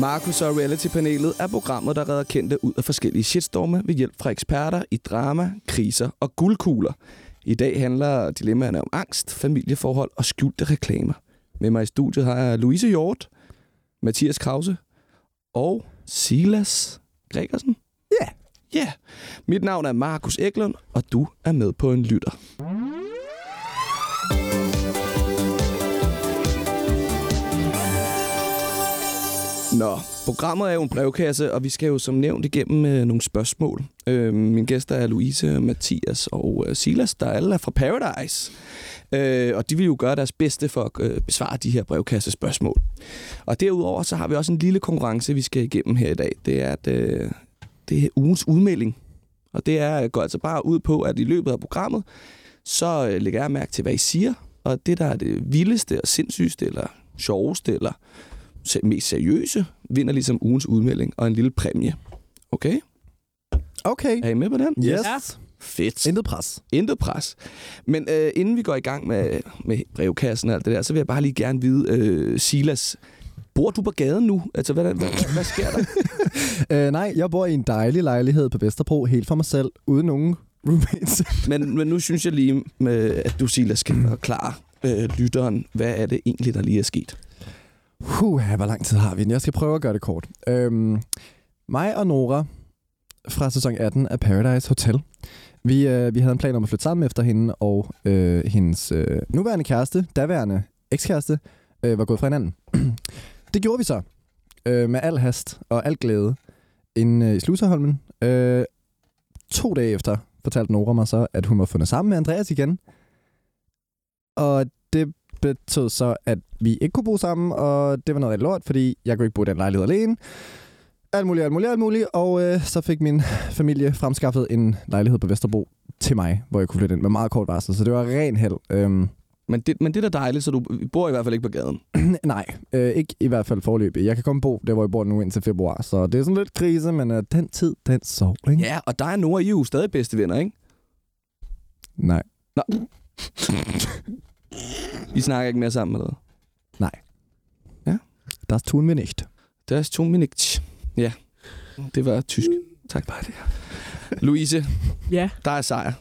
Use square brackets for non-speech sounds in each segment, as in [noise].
Markus og Reality-panelet er programmet, der redder kendte ud af forskellige shitstorme ved hjælp fra eksperter i drama, kriser og guldkugler. I dag handler dilemmaerne om angst, familieforhold og skjulte reklamer. Med mig i studiet har jeg Louise Hjort, Mathias Krause og Silas Gregersen. Ja. Yeah. Mit navn er Markus Eklund, og du er med på en lytter. Nå, programmet er jo en brevkasse, og vi skal jo som nævnt igennem øh, nogle spørgsmål. Øh, mine gæster er Louise, Mathias og øh, Silas, der alle er fra Paradise. Øh, og de vil jo gøre deres bedste for at øh, besvare de her brevkassespørgsmål. Og derudover så har vi også en lille konkurrence, vi skal igennem her i dag. Det er, at, øh, det er ugens udmelding. Og det er, går altså bare ud på, at i løbet af programmet, så øh, lægger jeg mærke til, hvad I siger. Og det, der er det vildeste og sindssygste, eller sjoveste, eller mest seriøse, vinder ligesom ugens udmelding og en lille præmie. Okay? Okay. Er I med på den? Yes. Ja. Fedt. Intet pres. Intet pres. Men øh, inden vi går i gang med, med brevkassen og alt det der, så vil jeg bare lige gerne vide, øh, Silas, bor du på gaden nu? Altså, hvad, hvad, hvad sker der? Uh, [laughs] nej, jeg bor i en dejlig lejlighed på Vesterbro, helt for mig selv, uden nogen roommates. [laughs] men, men nu synes jeg lige, med, at du, Silas, skal forklare øh, lytteren, hvad er det egentlig, der lige er sket? Huh, hvor lang tid har vi den? Jeg skal prøve at gøre det kort. Øhm, mig og Nora fra sæson 18 af Paradise Hotel. Vi, øh, vi havde en plan om at flytte sammen efter hende, og øh, hendes øh, nuværende kæreste, daværende ekskæreste, øh, var gået fra hinanden. [clears throat] det gjorde vi så, øh, med al hast og al glæde, inde øh, i Sluserholmen. Øh, to dage efter fortalte Nora mig så, at hun var fundet sammen med Andreas igen. Og det betød så, at vi ikke kunne bo sammen, og det var noget rigtig lort, fordi jeg kunne ikke bo i den lejlighed alene. Alt muligt, alt muligt, alt muligt. Og øh, så fik min familie fremskaffet en lejlighed på Vesterbro til mig, hvor jeg kunne flytte ind med meget kort varsel. Så det var ren held. Øhm, men det, men det er da dejligt, så du bor i hvert fald ikke på gaden. [clears throat] nej, øh, ikke i hvert fald forløbig. Jeg kan komme bo der, hvor jeg bor nu indtil februar. Så det er sådan lidt krise, men øh, den tid, den sov, ikke? Ja, og der er Nora I er jo stadig bedste venner, ikke? Nej. I snakker ikke mere sammen, eller hvad? Das tun wir nicht. Das tun wir nicht. Ja, det var tysk. Tak bare det. Louise, Ja. der er sejr.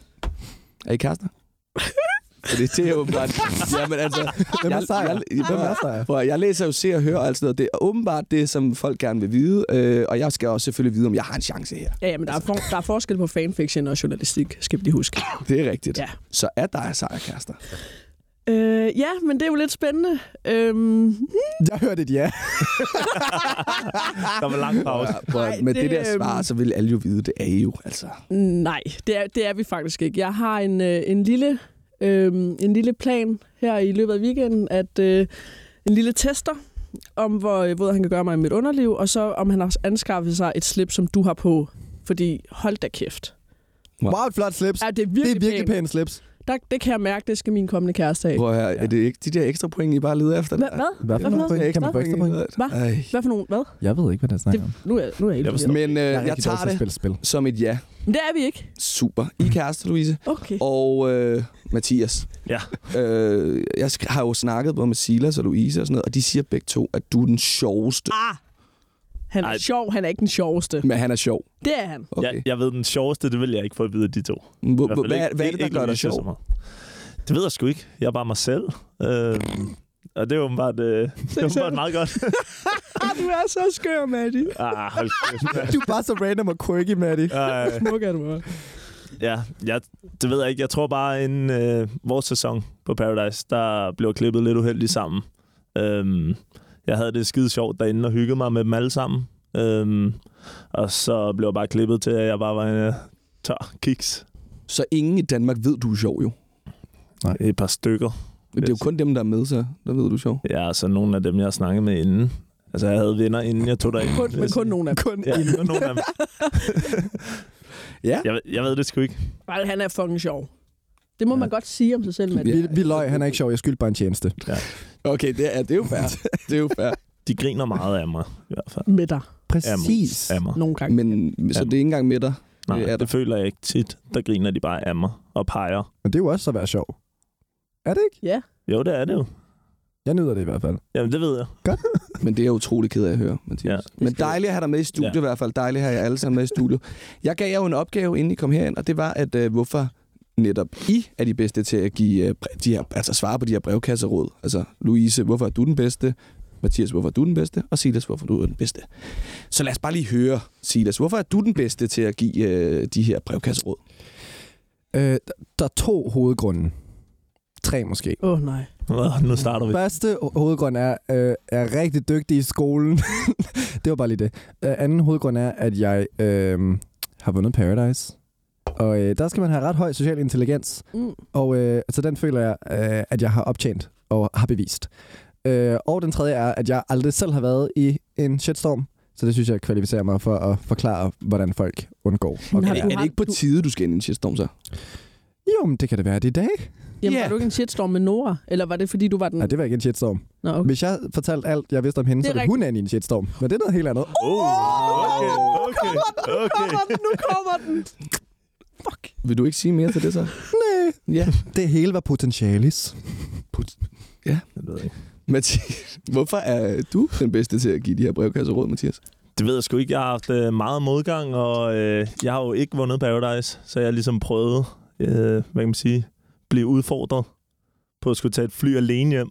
Er I kærester? [laughs] For det, det er åbenbart... Jamen altså... Hvem er jeg- sejr? jeg- Hvem er sejr? Prøv, jeg læser jo Se og Hør og alt sådan noget. Det er åbenbart det, som folk gerne vil vide. Øh, og jeg skal også selvfølgelig vide, om jeg har en chance her. Ja, ja, men der er, for, der er forskel på fanfiction og journalistik, skal vi lige huske. Det er rigtigt. Ja. Så er der sejr, kærester. Øh, ja, men det er jo lidt spændende. Øhm, Jeg hørte et ja. Der var lang pause. Ja, prøv, Nej, med det, det, det der øhm, svar, så vil alle jo vide, det er I jo. Altså. nej, det er, det er vi faktisk ikke. Jeg har en, øh, en, lille, øh, en lille plan her i løbet af weekenden, at øh, en lille tester om, hvor våd han kan gøre mig i mit underliv, og så om han har anskaffet sig et slip, som du har på. Fordi hold da kæft. Wow. Wow, et flot slips. Ja, det er Det virkelig, er virkelig pænt. pænt slips. Der, det kan jeg mærke, det skal min kommende kæreste have. Prøv at høre, er det ikke de der ekstra point, I bare leder efter? Hvad? Hvad? For noget? Kan man få ekstra point? Hvad? Hvad for nogen? Hvad? Jeg ved ikke, hvad det snakker om. Nu er, nu er jeg helt. Men øh, Jeg er tager det spille spil. som et ja. Men det er vi ikke. Super. I er kæreste, Louise. Okay. Og øh, Mathias. Ja. Øh, jeg har jo snakket både med Silas og Louise og sådan noget, og de siger begge to, at du er den sjoveste. Ah! Han er Ej. sjov, han er ikke den sjoveste. Men han er sjov. Det er han. Okay. Jeg, jeg ved, den sjoveste, det vil jeg ikke få at vide af de to. Hvor- hvor- Hvad, ikke- hvad er det, der ikke gør dig sjov? Det ved jeg sgu ikke. Jeg er bare mig selv. Øh, og det er åbenbart, øh, [laughs] det er åbenbart meget godt. Ah, du er så skør, Maddie. ah, hold kæft. Du er bare så random og quirky, Maddie. Smuk er du bare. ja, jeg, det ved jeg ikke. Jeg tror bare, inden øh, vores sæson på Paradise, der blev klippet lidt uheldigt sammen. Øhm, jeg havde det skide sjovt derinde og hyggede mig med dem alle sammen. Øhm, og så blev jeg bare klippet til, at jeg bare var en øh, tør kiks. Så ingen i Danmark ved, du er sjov jo. Et par stykker. Det er jo kun dem, der er med, så der ved du er sjov. Ja, så nogle af dem, jeg har snakket med inden. Altså, jeg havde venner, inden jeg tog derind. Kun, men kun nogle af dem. Kun Ja, kun [laughs] [laughs] nogle af dem. Ja. Jeg, ved- jeg ved det sgu ikke. Ej, han er fucking sjov. Det må man godt sige om sig selv, Maddie. Vi, vi løg, han er ikke sjov. Jeg skyldte bare en tjeneste. Okay, det er, det er jo fair. det er jo fair. De griner meget af mig, i hvert fald. Med dig Præcis. Af mig. nogle gange. Men så Ja. det er ikke engang med dig? Nej, Det er det, føler jeg ikke tit. Der griner de bare af mig og peger. Men det er jo også at være sjov. Er det ikke? Ja. Jo, det er det jo. Jeg nyder det i hvert fald. Jamen, det ved jeg. [laughs] Men det er jeg utrolig ked af at høre, Mathias. Ja. Ja, Men dejligt at have dig med i studiet ja. Ja. i hvert fald. Dejligt at have jer alle sammen med i studiet. Jeg gav jer jo en opgave, inden I kom herind, og det var, at øh, hvorfor netop I er de bedste til at give, øh, de her, altså svare på de her brevkasseråd. Altså, Louise, hvorfor er du den bedste? Mathias, hvorfor er du den bedste? Og Silas, hvorfor er du den bedste? Så lad os bare lige høre, Silas, hvorfor er du den bedste til at give øh, de her brevkasseråd? Øh, der- er to hovedgrunde. Tre måske. Åh, oh, nej. Nå, Nu starter vi. Første ho- hovedgrund er, øh, er rigtig dygtig i skolen. [laughs] det var bare lige det. Øh, anden hovedgrund er, at jeg øh, har vundet Paradise. Og øh, der skal man have ret høj social intelligens. Mm. Og øh, altså, den føler jeg, øh, at jeg har optjent og har bevist. Øh, og den tredje er, at jeg aldrig selv har været i en shitstorm. Så det synes jeg kvalificerer mig for at forklare, hvordan folk undgår. Men Okay. har Er, er det ikke på tide, du skal ind i en shitstorm så? Jo, men det kan det være, det i dag. Jamen, Ja. var du ikke en shitstorm med Nora? Eller var det, fordi du var den... Nej, det var ikke en shitstorm. Nå, okay. Hvis jeg fortalte alt, jeg vidste om hende, Det så er ville hun ind i en shitstorm. Men det er noget helt andet. Oh, okay, okay, okay. den, nu kommer den! Fuck. Vil du ikke sige mere til det så? [laughs] Nej. Ja. Det hele var potentialis. Det ved jeg ikke. Mathias, hvorfor er du den bedste til at give de her brevkasseråd, Mathias? Det ved jeg sgu ikke. Jeg har haft øh, meget modgang, og øh, jeg har jo ikke vundet Paradise, så jeg har ligesom prøvet, øh, hvad kan man sige, blive udfordret på at skulle tage et fly alene hjem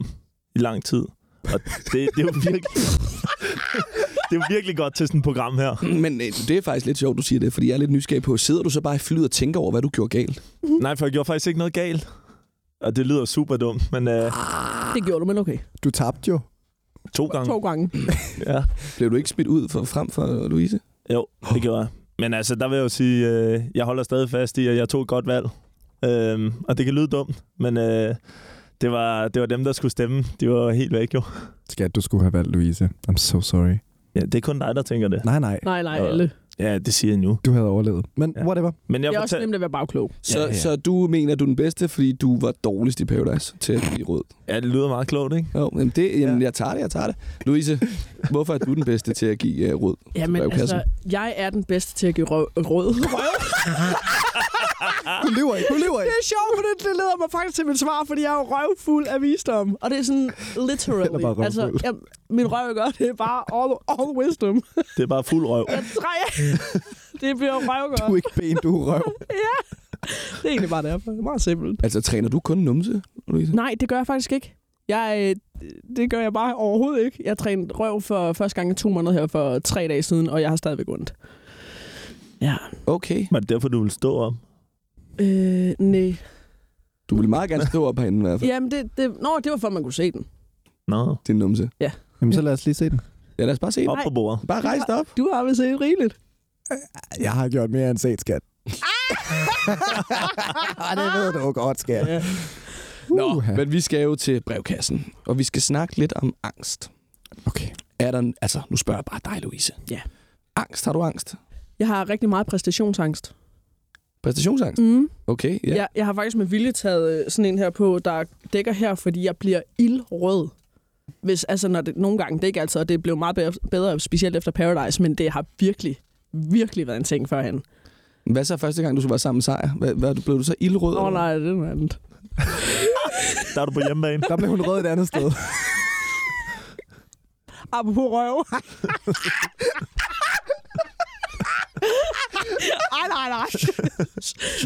i lang tid. Og det, det er jo virkelig... [laughs] [laughs] det er virkelig godt til sådan et program her. Men øh, det er faktisk lidt sjovt, du siger det, fordi jeg er lidt nysgerrig på, sidder du så bare i flyet og tænker over, hvad du gjorde galt? Nej, for jeg gjorde faktisk ikke noget galt. Og det lyder super dumt, men øh, Det gjorde du, men okay. Du tabte jo. to gange. To gange. [laughs] Ja. Blev du ikke smidt ud for, frem for Louise? Jo, det gjorde jeg. Men altså, der vil jeg jo sige, øh, jeg holder stadig fast i, at jeg tog et godt valg. Øhm, og det kan lyde dumt, men øh, det, var, det var dem, der skulle stemme. De var helt væk jo. Skat, du skulle have valgt Louise. I'm so sorry. Ja, det er kun dig, der tænker det. Nej, nej. Nej, nej, alle. Ja, det siger jeg nu. Du havde overlevet. Men Ja. whatever. Men jeg Det er også nemt at være bagklog. Så, Ja, ja. så du mener, du er den bedste, fordi du var dårligst i Paradise til at give råd? Ja, det lyder meget klogt, ikke? Jo, men det, jamen, Ja. jeg tager det, jeg tager det. Louise, hvorfor er du den bedste til at give uh, råd? Jamen, altså, jeg er den bedste til at give røv. Rød. [laughs] [laughs] Hun lever ikke. Hun lever Det ikke. er sjovt, for det, det leder mig faktisk til mit svar, fordi jeg er jo røvfuld af visdom. Og det er sådan literally. Bare altså, ja, min røv gør det er bare all, all wisdom. Det er bare fuld røv. Jeg træer. [laughs] det bliver røvgør. Du er ikke ben, du er røv. [laughs] Det er egentlig bare derfor. Det er meget simpelt. Altså, træner du kun numse, Louise? Nej, det gør jeg faktisk ikke. Jeg, øh, det gør jeg bare overhovedet ikke. Jeg trænede røv for første gang i to måneder her for tre dage siden, og jeg har stadigvæk ondt. Ja. Okay. Det derfor, du ville stå op? Øh, nej. Du vil meget gerne stå op herinde i hvert fald. Jamen, det, det, nå, det var for, at man kunne se den. Nå, Din numse. Jamen, så lad os lige se den. Ja, lad os bare se. op på bordet. Bare rejs dig op. Du har vel set rigeligt. Jeg har gjort mere end set, skat. [laughs] det ved du godt, skat. Ja. Nå, Uha. men vi skal jo til brevkassen, og vi skal snakke lidt om angst. Okay. Er der, en- altså, nu spørger jeg bare dig, Louise. Ja. Angst, har du angst? Jeg har rigtig meget præstationsangst. Præstationsangst? Mm. Okay, ja. Ja. Jeg, jeg har faktisk med vilje taget øh, sådan en her på, der dækker her, fordi jeg bliver ildrød. Hvis, altså, når det, nogle gange, det er ikke altid, og det blev meget bedre, bedre, specielt efter Paradise, men det har virkelig, virkelig været en ting førhen. Hvad så første gang, du var sammen med Sejr? Hvad, hvad, blev du så ildrød? Åh oh, nej, det er noget andet. Der er du på hjemmebane. Der blev hun rød et andet sted. Apropos røv. [laughs] Ej, nej, nej.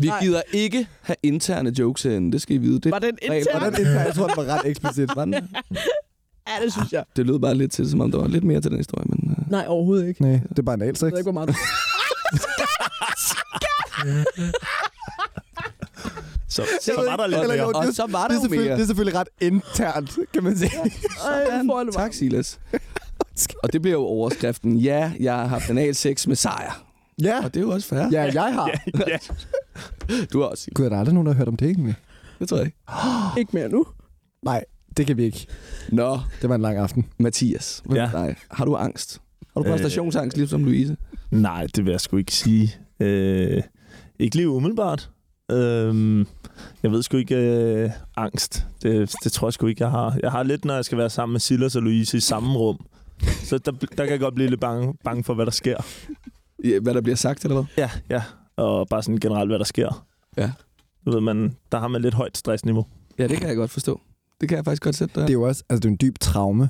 Vi Nej. gider ikke have interne jokes herinde, det skal I vide. Det, Var den intern? Hvordan indtager jeg tror, det var ret eksplicit. var den? Ja, det synes jeg. det lød bare lidt til, som om der var lidt mere til den historie. Men, uh... Nej, overhovedet ikke. Nej, det er bare en Jeg alsex. ved ikke, hvor meget. Så, så var der lidt mere. Og det- så var Det der er, jo selvfølgelig, det mere. er selvfølgelig ret internt, kan man sige. [laughs] Er det Tak, Silas. [laughs] Og det bliver jo overskriften. Ja, jeg har haft anal sex med Sejr. Ja, Og det er jo også fair. ja, jeg har. [laughs] Ja, [laughs] Du har også. Gud, er der aldrig nogen, der har hørt om det egentlig? Det tror jeg ikke. [gasps] Ikke mere nu. Nej, det kan vi ikke. Nå, Det var en lang aften. Mathias. Ja. dig? Har du angst? Har du Øh. præstationsangst, ligesom Louise? Nej, det vil jeg sgu ikke sige. Øh, ikke lige umiddelbart. Øh, jeg ved sgu ikke øh, angst. Det, det tror jeg sgu ikke, jeg har. Jeg har lidt, når jeg skal være sammen med Silas og Louise i samme rum. Så der, der kan jeg godt blive lidt bange, bange for, hvad der sker. Ja, hvad der bliver sagt, eller hvad? Ja, ja. og bare sådan generelt, hvad der sker. Ja. Du ved, man, der har man lidt højt stressniveau. Ja, det kan jeg godt forstå. Det kan jeg faktisk godt sætte dig. Det er jo også altså, det er en dyb traume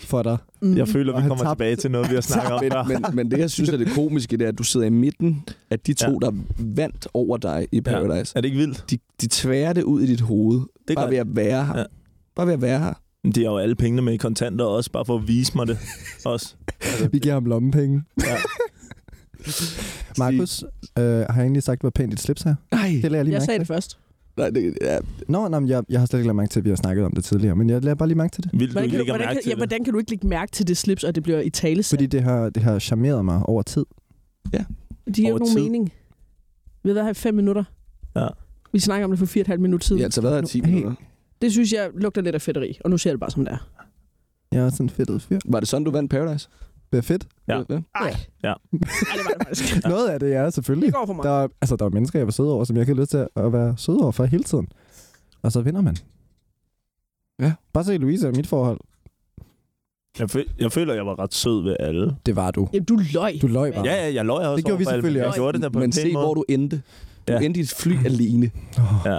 for dig. Mm. Jeg føler, vi kommer tabte- tilbage til noget, vi har [laughs] snakket om men, men, men det, jeg synes er det komiske, det er, at du sidder i midten af de to, Ja. der vandt over dig i Paradise. Er det ikke vildt? De, de tværer det ud i dit hoved. Det bare gør ved at være her. Ja. Bare ved at være her. Men De har jo alle pengene med i kontanter også, bare for at vise mig det [laughs] også. Altså, Vi giver ham lommepenge. ja. [laughs] Markus, øh, har jeg egentlig sagt, hvor pænt dit slips her? Nej, Det jeg lige Jeg mærke sagde til. det først. nej det, ja, Nå, men jeg, jeg har slet ikke lagt mærke til, at vi har snakket om det tidligere, men jeg lader bare lige mærke til det. Vildt, du Hvordan ikke kan, du, hvordan, mærke kan, til ja, det. hvordan kan du ikke lægge mærke til det slips, og det bliver i tale Fordi det har, det har charmeret mig over tid. De giver jo nogen tid. mening. Vi har været her i fem minutter. Ja. Vi snakker om det for fire og et halvt minutter siden. ja altså hvad er 10 Hey. minutter? Det synes jeg lugter lidt af fedteri, og nu ser jeg det bare som det er. Jeg er også en fedtet fyr. Var det sådan, du vandt Paradise? Det er fedt. Ja. ja. Ej. Ja. [laughs] Ej, det var det faktisk. Ja. [laughs] Noget af det er selvfølgelig. Det går for mig. Der er, altså, der er mennesker, jeg var sød over, som jeg kan lyst til at være sød over for hele tiden. Og så vinder man. Ja. Bare se Louise og mit forhold. Jeg, føl, jeg føler, jeg var ret sød ved alle. Det var du. Jamen, du løg. Du løg bare. Ja, ja, jeg løg også Det gjorde vi selvfølgelig men Jeg også. gjorde det der på Men en se, måde. hvor du endte. Du Ja. endte i et fly alene. Oh. Ja, [laughs]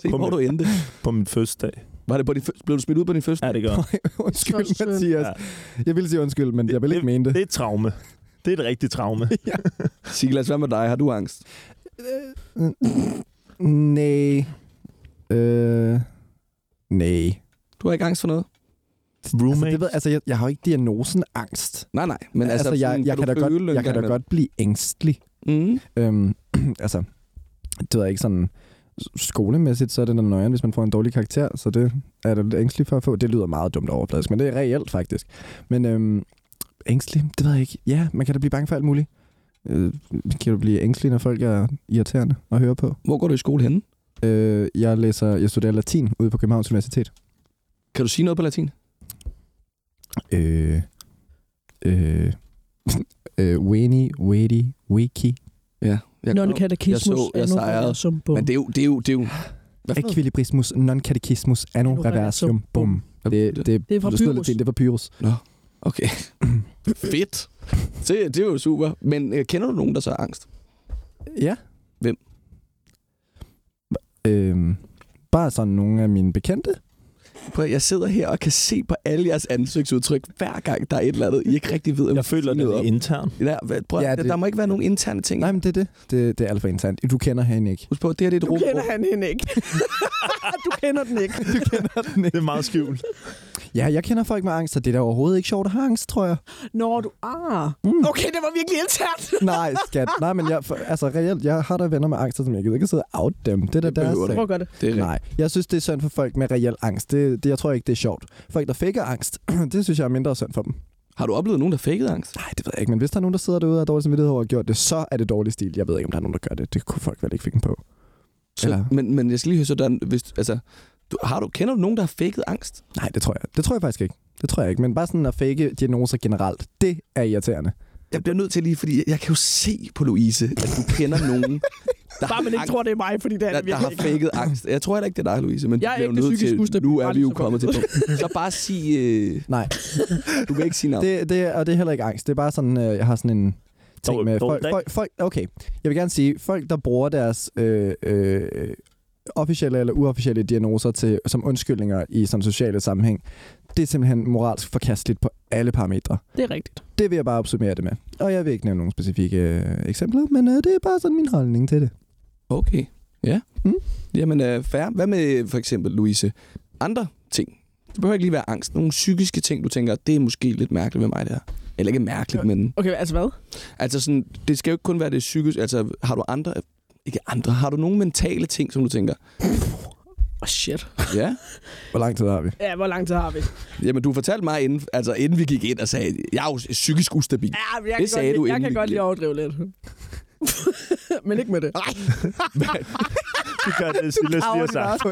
Se, På hvor min- du endte. på min fødselsdag. Var det på din, blev du smidt ud på din første? Ja, det gør. [laughs] undskyld. Mathias. Ja. Jeg vil sige undskyld, men jeg vil ikke mene det. Det er et traume. Det er et rigtigt traume. [laughs] Silas, hvad med dig? Har du angst? Nej. Øh, nej. Du har ikke angst for noget? Altså, Roommates? det ved, altså, jeg, jeg har jo ikke diagnosen angst. Nej, nej. Men altså, altså, jeg, sådan, jeg, kan, da du godt, jeg kan da godt blive ængstelig. Mm. Øhm, [clears throat] altså, det ved jeg ikke sådan skolemæssigt, så er det noget nøjeren, hvis man får en dårlig karakter, så det er da lidt ængstelig for at få. Det lyder meget dumt overfladisk, men det er reelt faktisk. Men øhm, ængstelig, det ved jeg ikke. Ja, man kan da blive bange for alt muligt. Øh, kan du blive ængstelig, når folk er irriterende at høre på? Hvor går du i skole henne? Øh, jeg læser, jeg studerer latin ude på Københavns Universitet. Kan du sige noget på latin? Øh, øh, [laughs] øh, Weni, Wedi, Wiki, Ja. Jeg Non jeg så- jeg sejrede. Som bum. Men det er jo... Det er jo, det er jo hvad? Equilibrismus non catechismus anno Anno reversium bum. Det, det, Det er fra latin, det er fra Pyrrhus. Okay. [clears throat] Fedt. Det, det er jo super. Men øh, kender du nogen, der så har angst? Ja. Hvem? Øhm, bare sådan nogle af mine bekendte. Prøv, at- jeg sidder her og kan se på alle jeres ansigtsudtryk, hver gang der er et eller andet, I ikke rigtig ved, om Jeg føler, det er intern. Ja, prøv, Ja, det- Der må ikke være nogen interne ting. Nej, men det er det. Det, det er alt for internt. Du kender hende ikke. Husk på, det her det er et Du rum. kender han hende ikke. [laughs] du kender den ikke. Du kender den Det er meget skjult. Ja, jeg kender folk med angst, og det er da overhovedet ikke sjovt at have angst, tror jeg. Når du... Ah. Mm. Okay, det var virkelig internt. [laughs] Nej, skat. Nej, men jeg, for, altså reelt, jeg har da venner med angst, som jeg gider ikke sidde og out dem. Det er da deres sag. Det. Det er. Nej, jeg synes, det er synd for folk med reel angst. Det, det, jeg tror ikke, det er sjovt. Folk, der faker angst, [clears throat] det synes jeg er mindre synd for dem. Har du oplevet nogen, der fakede angst? Nej, det ved jeg ikke, men hvis der er nogen, der sidder derude og har dårlig samvittighed over at gjort det, så er det dårlig stil. Jeg ved ikke, om der er nogen, der gør det. Det kunne folk vel ikke finde på. Så, Eller- men, men jeg skal lige høre sådan, hvis, altså, du, har du, kender du nogen, der har faked angst? Nej, det tror jeg. Det tror jeg faktisk ikke. Det tror jeg ikke. Men bare sådan at fake diagnoser generelt, det er irriterende. Jeg bliver nødt til lige, fordi jeg kan jo se på Louise, at du kender nogen, der, Bare man ikke tror, det er mig, fordi det er der, det der har faked angst. Jeg tror heller ikke, det er dig, Louise, men Jeg er du bliver nødt psykisk til, ustabil. nu er vi jo kommet til punkt. Så bare sig, øh, Nej, du kan ikke sige navn. det, det, og det er heller ikke angst. Det er bare sådan, øh, jeg har sådan en ting med folk, folk, folk, okay, jeg vil gerne sige, folk, der bruger deres øh, øh, officielle eller uofficielle diagnoser til, som undskyldninger i sådan sociale sammenhæng, det er simpelthen moralsk forkasteligt på alle parametre. Det er rigtigt. Det vil jeg bare opsummere det med. Og jeg vil ikke nævne nogle specifikke øh, eksempler, men øh, det er bare sådan min holdning til det. Okay, ja. Mm. Jamen, øh, fair. Hvad med for eksempel, Louise, andre ting? Det behøver ikke lige være angst. Nogle psykiske ting, du tænker, det er måske lidt mærkeligt ved mig, det her. Eller ikke mærkeligt, men... Okay, altså hvad? Altså sådan, det skal jo ikke kun være det psykiske. Altså, har du andre... Ikke andre. Har du nogle mentale ting, som du tænker, Oh, shit. ja? [laughs] Hvor lang tid har vi? Ja, hvor lang tid har vi? Jamen, du fortalte mig, inden, altså, inden vi gik ind og sagde, jeg er jo psykisk ustabil. Ja, men jeg Det kan sagde godt, du, lide- Jeg kan godt at overdrive lidt. [laughs] men ikke med det. [laughs] Det gør det, Silas lige sagt.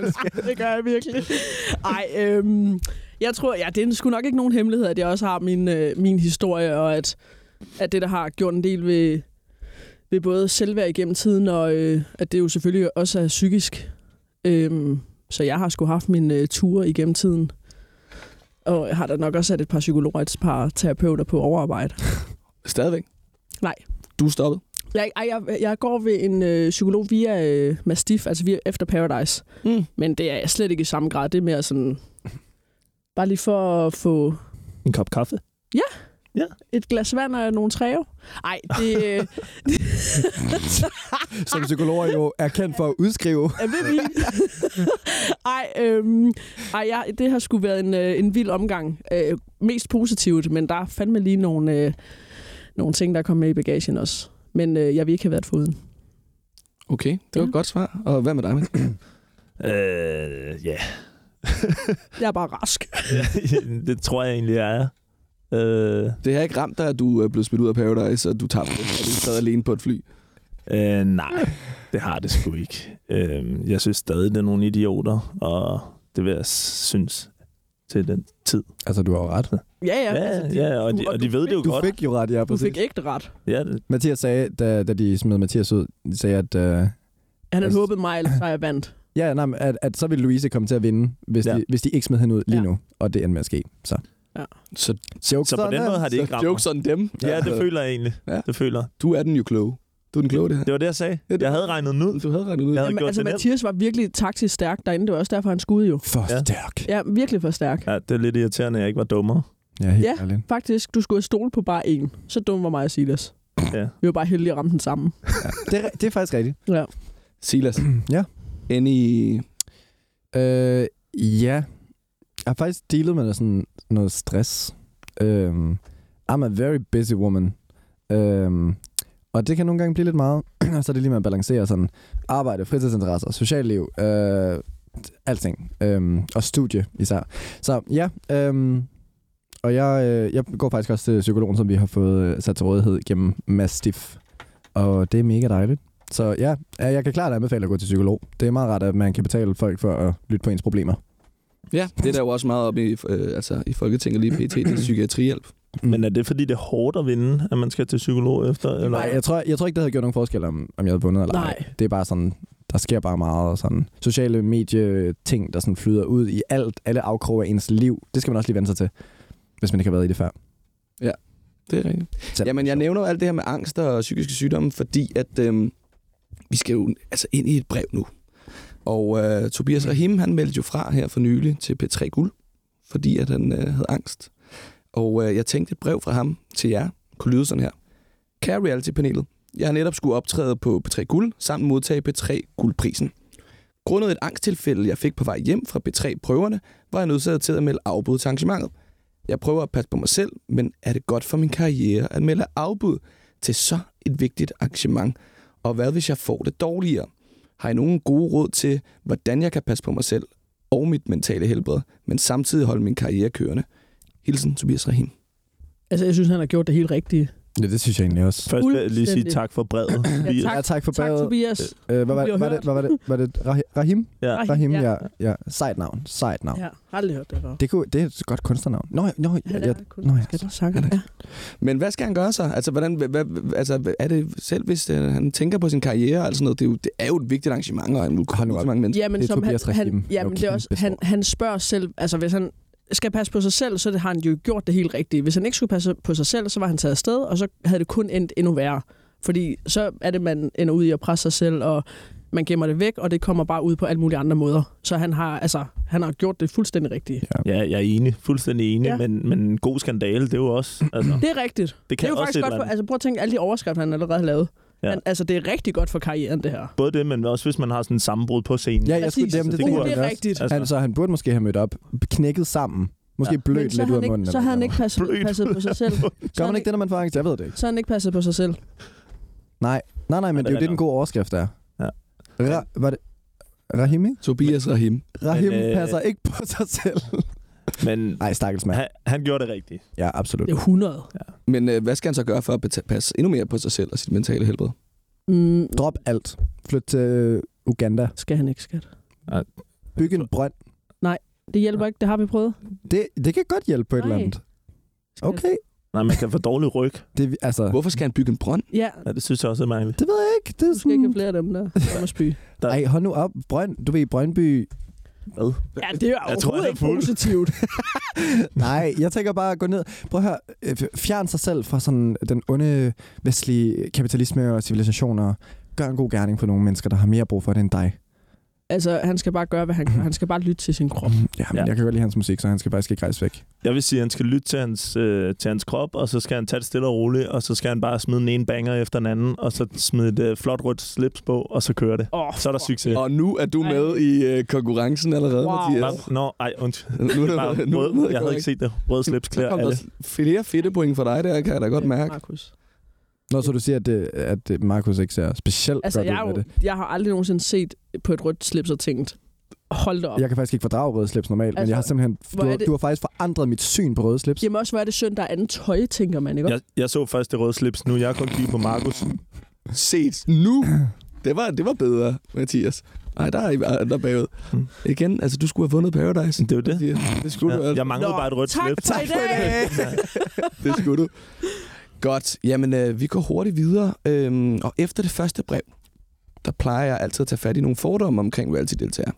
det gør jeg virkelig. Ej, øhm, jeg tror, ja, det er sgu nok ikke nogen hemmelighed, at jeg også har min, øh, min historie, og at, at det, der har gjort en del ved, ved både selvværd igennem tiden, og øh, at det jo selvfølgelig også er psykisk. Øhm, så jeg har sgu haft min øh, ture igennem tiden. Og jeg har da nok også sat et par psykologer, et par terapeuter på overarbejde. [laughs] Stadigvæk? Nej. Du er stoppet? Jeg, ej, jeg, jeg går ved en øh, psykolog via øh, Mastiff, altså via efter Paradise. Mm. Men det er slet ikke i samme grad. Det er mere sådan... Bare lige for at få En kop kaffe? et glas vand og nogle træve. Ej, det, øh, [laughs] [laughs] Som psykologer jo er kendt for at udskrive. er ved vi. [laughs] Ej, øhm, ej ja, det har sgu været en, øh, en vild omgang. Øh, mest positivt, men der er fandme lige nogle, øh, nogle ting, der er kommet med i bagagen også. Men øh, jeg vil ikke have været foruden. Okay, det var Ja. et godt svar. Og hvad med dig, Mads? Øh, ja. Jeg er bare rask. [laughs] det tror jeg egentlig, jeg er. Øh, Det har ikke ramt dig, at du er blevet smidt ud af Paradise, og du tabte, og du sad alene på et fly. øh, nej, det har det sgu ikke. Øh, jeg synes stadig, det er nogle idioter, og det vil jeg synes til den tid. Altså, du har jo ret. Ja, ja. Ja, altså, ja, og de, du- og de ved det jo Du godt. fik jo ret, ja, Du præcis. fik ægte ret. Ja, det, Mathias sagde, da, da de smed Mathias ud, de sagde, at, uh, Han havde Altså- håbet mig, eller sejr vandt. ja, nej, at, at så ville Louise komme til at vinde, hvis, Ja. de, hvis de ikke smed hende ud lige Ja. nu. Og det endte med at ske. Så, Så, Jokes så på den måde har [laughs] det ikke ramt jokes on dem. mig. Ja, det føler jeg egentlig. Ja. Det føler. Du er den jo kloge. Du er den kloge, det her. Det var det, jeg sagde. Ja, det- Jeg havde regnet den ud. Du havde regnet ud. Jeg havde Jamen, gjort altså, det. Mathias var virkelig taktisk stærk derinde. Det var også derfor, han skudde jo. For Ja. stærk. Ja, virkelig for stærk. Ja, det er lidt irriterende, at jeg ikke var dummere. Ja, helt Ja. ærligt. Faktisk, du skulle have stole på bare en. Så dum var mig og Silas. Ja. Vi var bare heldige at ramme den sammen. Ja. Det, er, det er faktisk rigtigt. Ja. Silas, [clears throat] ja. any... Øh, ja. Jeg har faktisk dealet med sådan noget stress. Øhm, I'm a very busy woman. Øhm, og det kan nogle gange blive lidt meget. [clears throat] og så er det lige med at balancere sådan arbejde, fritidsinteresser, socialliv, øh, alting. Øhm, og studie især. Så ja, øhm, og jeg, øh, jeg går faktisk også til psykologen, som vi har fået øh, sat til rådighed gennem Mastiff. Og det er mega dejligt. Så ja, ja, jeg kan klart anbefale at gå til psykolog. Det er meget rart, at man kan betale folk for at lytte på ens problemer. Ja, det er der jo også meget op i, øh, altså, i Folketinget lige pt. til psykiatrihjælp. Men er det, fordi det er hårdt at vinde, at man skal til psykolog efter? Eller? Nej, jeg tror, jeg tror ikke, det havde gjort nogen forskel, om, om jeg havde vundet eller Nej. ej. Det er bare sådan, der sker bare meget og sådan sociale medie-ting, der sådan flyder ud i alt, alle afkroge af ens liv. Det skal man også lige vende sig til, hvis man ikke har været i det før. Det er rigtigt. Så, Jamen, jeg nævner alt det her med angst og psykiske sygdomme, fordi at øhm, vi skal jo altså ind i et brev nu. Og øh, Tobias Rahim, han meldte jo fra her for nylig til P3 Guld, fordi at han øh, havde angst. Og øh, jeg tænkte et brev fra ham til jer, kunne lyde sådan her. Kære reality-panelet, jeg har netop skulle optræde på P3 Guld, samt modtage P3 Guldprisen. Grundet et angsttilfælde, jeg fik på vej hjem fra P3-prøverne, var jeg nødsaget til at melde afbud til arrangementet. Jeg prøver at passe på mig selv, men er det godt for min karriere at melde afbud til så et vigtigt arrangement? Og hvad hvis jeg får det dårligere? Har I nogen gode råd til, hvordan jeg kan passe på mig selv og mit mentale helbred, men samtidig holde min karriere kørende? Hilsen, Tobias Rahim. Altså, jeg synes, han har gjort det helt rigtige. Ja, det synes jeg egentlig også. Først vil jeg lige sige tak for brevet. Ja, tak. Ja, tak for Tak, brevet. Tobias. Øh, hvad, var, bliver var, det, hørt. hvad var det? Var det Rahi- Rahim? Ja. Rahim, Rahim, ja. ja. ja. Sejt navn. Sejt navn. Ja, aldrig hørt det før. Det, kunne, det er et godt kunstnernavn. Nå, nå, Han jeg, nå, ja. skal du sange. Han er- Ja. Men hvad skal han gøre så? Altså, hvordan, hvad, altså, er det selv, hvis øh, han tænker på sin karriere og sådan noget? Det er jo, det er jo et vigtigt arrangement, og han vil komme til mange mennesker. Ja, men Det er som Tobias han, Rahim. ja, men det er også, han, han spørger selv, altså hvis han skal passe på sig selv, så det har han jo gjort det helt rigtigt. Hvis han ikke skulle passe på sig selv, så var han taget afsted, og så havde det kun endt endnu værre. Fordi så er det, man ender ud i at presse sig selv, og man gemmer det væk, og det kommer bare ud på alle mulige andre måder. Så han har, altså, han har gjort det fuldstændig rigtigt. Ja, jeg er enig. Fuldstændig enig. Ja. Men, men en god skandale, det er jo også... Altså, Det er rigtigt. det Det kan er jo også faktisk godt for, altså prøv at tænke alle de overskrifter, han allerede har lavet. Ja. Han, altså, det er rigtig godt for karrieren, det her. Både det, men også hvis man har sådan en sammenbrud på scenen. Ja, jeg skulle, Præcis. jamen, det, Det det, det, er rigtigt. Altså, han, så han burde måske have mødt op, knækket sammen. Måske ja. Blødt Men lidt ud af munden. ikke, så har han ikke passet, passet på sig selv. [laughs] Gør man ikke det, når man får angst? Jeg ved det ikke. Så har han ikke passet på sig selv. Nej, nej, nej men Men det er jo det den gode overskrift er. Ja. Ra- var det Rahimi? Tobias Rahim. Rahim Men, øh, passer ikke på sig selv. Men Nej, stakkels mand. han, han gjorde det rigtigt. Ja, absolut. Det er 100. Men øh, hvad skal han så gøre for at beta- passe endnu mere på sig selv og sit mentale helbred? Mm, Drop alt. Flyt til øh, Uganda. skal han ikke, skat. Byg en brønd. Det hjælper ikke, det har vi prøvet. Det, det kan godt hjælpe på et Nej. eller andet. Skat. Okay. Nej, man kan få dårlig ryg. Det, altså, Hvorfor skal han bygge en brønd? Ja, Ja, det synes jeg også er mærkeligt. det ved jeg ikke. Det er du skal ikke have sådan... flere af dem der. Der må spy. Der- Ej, hold nu op. Brønd, du ved, Brøndby... Hvad? Ja, det er Jeg tror, ikke positivt. [laughs] Nej, jeg tænker bare at gå ned. Prøv at høre. øh, Fjern sig selv fra sådan den onde vestlige kapitalisme og civilisation og gør en god gerning for nogle mennesker, der har mere brug for det end dig. Altså, han skal bare gøre, hvad han kan. Han skal bare lytte til sin krop. Ja, men Ja. jeg kan godt lide hans musik, så han skal faktisk ikke rejse væk. Jeg vil sige, at han skal lytte til hans, øh, til hans krop, og så skal han tage det stille og roligt, og så skal han bare smide den ene banger efter den anden, og så smide et øh, flot rødt slips på, og så køre det. Oh, Så er der succes. Og nu er du Ej. med i øh, konkurrencen allerede, Wow. Mathias. Nå, ej, undskyld. Nu er det, Bare nu, rød, nu er jeg havde ikke set det. Rød slips klæder alle. der flere fedtepoint for dig der, kan jeg da godt mærke. Markus. Nå, så du siger, at, det, at det- Markus ikke ser specielt Altså, godt jeg, ud med jo, det. jeg har aldrig nogensinde set på et rødt slips og tænkt, hold da op. Jeg kan faktisk ikke fordrage røde slips normalt, men Altså, jeg har simpelthen... Du, har- det- du har faktisk forandret mit syn på røde slips. Jamen også, hvor er det synd, der er andet tøj, tænker man, ikke? Jeg, jeg så først det røde slips nu. Jeg har kun kigget på Markus. Set nu. Det var, det var bedre, Mathias. Nej, der er I andre bagud. Mm. Igen, altså du skulle have vundet Paradise. Det er jo det. Mathias. Det skulle du Ja, altså. jeg manglede Nå, bare et rødt tak slips. for i dag! [laughs] Det skulle du. Godt. Jamen, øh, vi går hurtigt videre. Øhm, og efter det første brev, der plejer jeg altid at tage fat i nogle fordomme omkring reality-deltagere.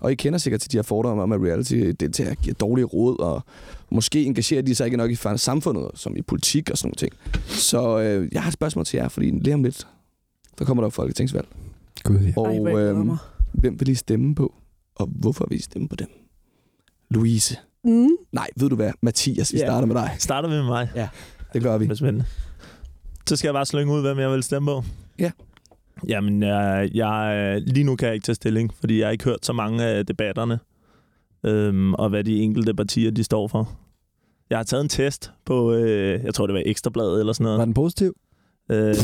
Og I kender sikkert til de her fordomme om, at reality-deltagere giver dårlige råd, og måske engagerer de sig ikke nok i samfundet, som i politik og sådan nogle ting. Så øh, jeg har et spørgsmål til jer, fordi lige om lidt, der kommer der jo folketingsvalg. Gud, ja. Og mig. hvem vil I stemme på? Og hvorfor vil I stemme på dem? Louise. Mm. Nej, ved du hvad? Mathias, vi Ja. starter med dig. Starter vi med mig. Det gør vi. Det er spændende. Så skal jeg bare slynge ud, hvem jeg vil stemme på. Ja. Jamen, jeg, jeg, lige nu kan jeg ikke tage stilling, fordi jeg har ikke hørt så mange af debatterne, øhm, og hvad de enkelte partier de står for. Jeg har taget en test på, øh, jeg tror det var Ekstrabladet eller sådan Var noget. den positiv? Øh, øh,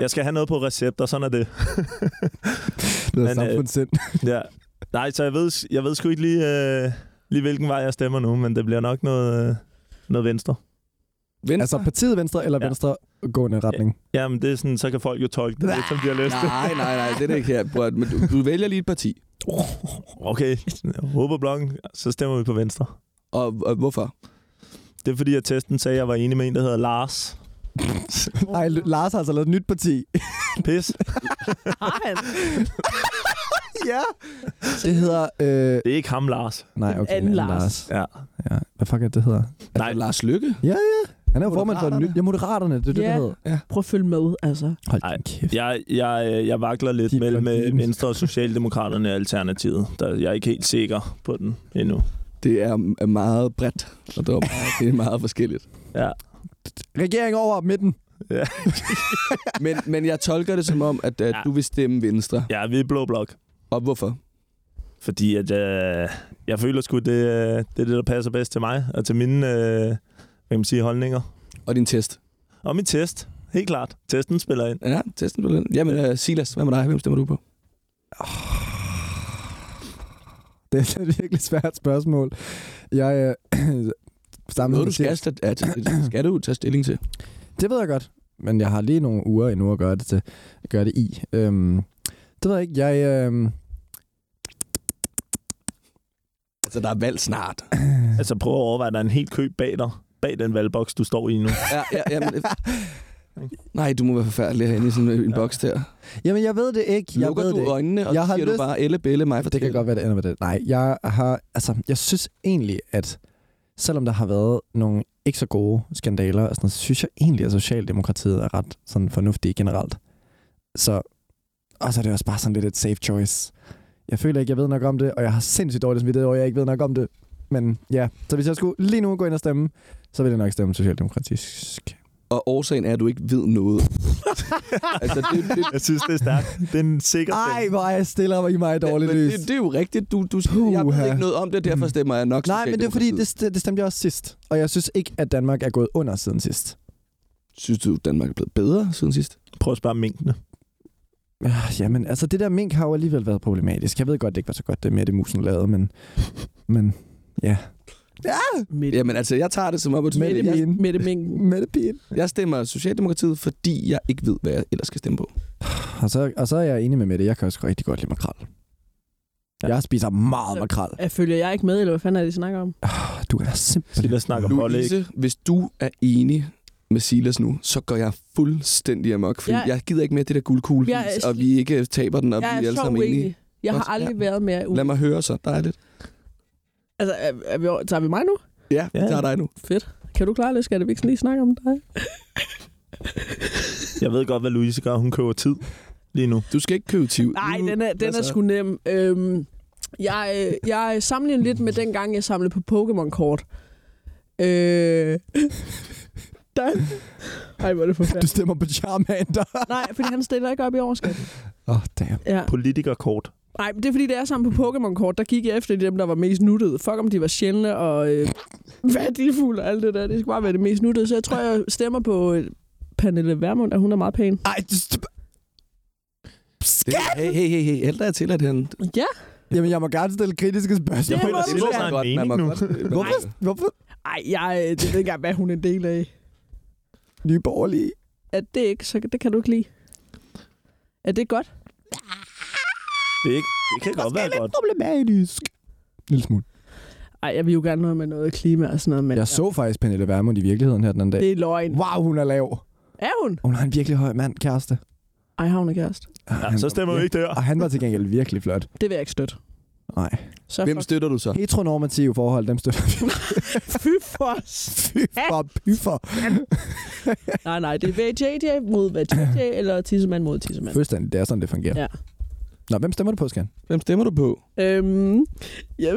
jeg skal have noget på recept, og sådan er det. [laughs] Det er Men, øh, samfundssind. [laughs] Ja. Nej, så jeg ved, jeg ved sgu ikke lige, øh, lige, hvilken vej jeg stemmer nu, men det bliver nok noget, øh, noget venstre. Venstre? Altså partiet venstre eller Ja. venstre gående retning? Jamen, det er sådan, så kan folk jo tolke det, lidt, som de har lyst til. Nej, nej, nej, det er det ikke her. Bror, Men du, du vælger lige et parti. Okay, jeg håber blokken, så stemmer vi på venstre. Og, og hvorfor? Det er fordi, at testen sagde, at jeg var enig med en, der hedder Lars. Nej, Lars har altså lavet et nyt parti. Pis. Har han? Ja. Det hedder... Øh... Det er ikke ham, Lars. Nej, okay. Anden en Lars. Ja. Ja. Hvad fuck er det, det hedder? Nej. Altså, Lars Lykke? Han er jo formand for nyt... Ja, Moderaterne. Det er det, Ja. der hedder. Prøv at følge med, altså. Hold Nej. din kæft. Jeg, jeg, jeg vakler lidt De mellem øh, blondine. Venstre og Socialdemokraterne Alternativet. Der, jeg er ikke helt sikker på den endnu. Det er, er meget bredt, og det er meget, det er meget forskelligt. Ja. Regering over midten. Ja, [laughs] Men, men jeg tolker det som om, at, at Ja. du vil stemme Venstre. ja vi er blå blok. Og hvorfor? Fordi at, øh, jeg føler sgu, det, øh, det er det, der passer bedst til mig og til mine øh, hvad kan man sige, holdninger. Og din test? Og min test. Helt klart. Testen spiller ind. Ja, testen på den. Jamen, uh, Silas, hvad med dig? Hvem stemmer du på? Det er et virkelig svært spørgsmål. Jeg... Øh, [clears throat] sammen Noget, med du skal, ja, til- skal du tage stilling til. Det ved jeg godt, men jeg har lige nogle uger endnu at gøre det, til, at gøre det i. Øhm, det ved jeg ikke. Jeg, øhm, Altså, der er valg snart. [clears throat] Altså prøv at overveje, der er en helt kø bag dig. Bag den valgboks, du står i nu. Ja, ja, jamen, nej, du må være forfærdelig herinde i sådan en ja. boks der. jamen, jeg ved det ikke. Jeg Lukker ved du det øjnene, og Jeg så har siger lyst- du bare, elle, belle, mig for Det kan godt være, det ender med det. Nej, jeg har... Altså, jeg synes egentlig, at selvom der har været nogle ikke så gode skandaler, og sådan så synes jeg egentlig, at Socialdemokratiet er ret sådan fornuftige generelt. Så... Og så er det også bare sådan lidt et safe choice. Jeg føler ikke, jeg ved nok om det, og jeg har sindssygt dårligt over, at jeg ikke ved nok om det. Men ja, så hvis jeg skulle lige nu gå ind og stemme, så vil jeg nok stemme socialdemokratisk. Og årsagen er, at du ikke ved noget. [laughs] altså, det, det, Jeg synes, det er stærkt. Det er en sikker Ej, stemme. hvor jeg stiller mig i mig dårligt men lys. det, det er jo rigtigt. Du, du, jeg ved ikke noget om det, derfor stemmer jeg nok Nej, men det er fordi, det, det stemte jeg også sidst. Og jeg synes ikke, at Danmark er gået under siden sidst. Synes du, Danmark er blevet bedre siden sidst? Prøv at spørge minkene. Ja, Jamen, altså det der mink har jo alligevel været problematisk. Jeg ved godt, det ikke var så godt, det med det musen lavede, men, [laughs] men ja. Midt, Jamen altså, jeg tager det som op, Mette Mien. Mette Minken. Med det pin. jeg stemmer Socialdemokratiet, fordi jeg ikke ved, hvad jeg ellers skal stemme på. Og så, og så er jeg enig med Mette. Jeg kan også rigtig godt lide makrel. Ja. Ja. Jeg spiser meget makrel. Jeg følger jeg ikke med, eller hvad fanden er det, I snakker om? Du er simpelthen... Silla snakker om. Louise, hvis du er enig med Silas nu, så går jeg fuldstændig amok, fordi Ja. jeg gider ikke mere det der guldkugle, Jeg er- og vi ikke taber den, og vi er er alle sammen enige. uenig. Jeg har aldrig ja. været mere ude. Lad mig høre så. Dejligt. Altså, er, er vi, tager vi mig nu? Ja, vi Ja. tager dig nu. Fedt. Kan du klare det? Skal det vi ikke lige snakke om dig? [laughs] Jeg ved godt, hvad Louise gør. Hun køber tid lige nu. Du skal ikke købe tiv. Nej, den er, den er så? sgu nem. Øhm, jeg, øh, jeg sammenligner lidt med den gang, jeg samlede på Pokémon-kort. Øh, der... Ej, hvor er det Du forfærdeligt. stemmer på Charmander. [laughs] Nej, fordi han stiller ikke op i overskat. Åh, oh, damn. Ja. Politikerkort. Nej, men det er fordi, det er sammen på Pokémon-kort. Der gik jeg efter dem, der var mest nuttede. Fuck om de var sjældne og øh, [laughs] værdifulde og alt det der. Det skal bare være det mest nuttede. Så jeg tror, jeg stemmer på øh, Pernille Vermund, og hun er meget pæn. Ej, du Det, hey, hey, hey, hey. Ældre er til, at han... Ja, Jamen, jeg må gerne stille kritiske spørgsmål. Det må det du må gerne. man godt. mening Man må nu. godt. Hvorfor? Hvorfor? ej, jeg øh, det ved ikke engang, hvad hun er en del af. Nye borgerlige. At det ikke, så det kan du ikke lide. Er det godt? Det, er ikke, det kan godt være godt. problematisk. Lille smule. Ej, jeg vil jo gerne noget med noget klima og sådan noget, men Jeg så faktisk Pernille Vermund i virkeligheden her den anden dag. det er løgn. Wow, hun er lav. Er hun? Hun har en virkelig høj mand, kæreste. Ej, har hun en kæreste? Ja, så stemmer vi ikke der. Og han var til gengæld virkelig flot. Det vil jeg ikke støtte. Nej. Så Hvem for... støtter du så? Heteronormative forhold, dem støtter vi. [laughs] Fy for... Fy for pyffer. [laughs] Nej, nej, det er JJ mod JJ, eller tissemand mod tissemand. Fuldstændig, det er sådan, det fungerer. Ja. Nå, hvem stemmer du på, Skan? Hvem stemmer du på? Øhm, ja.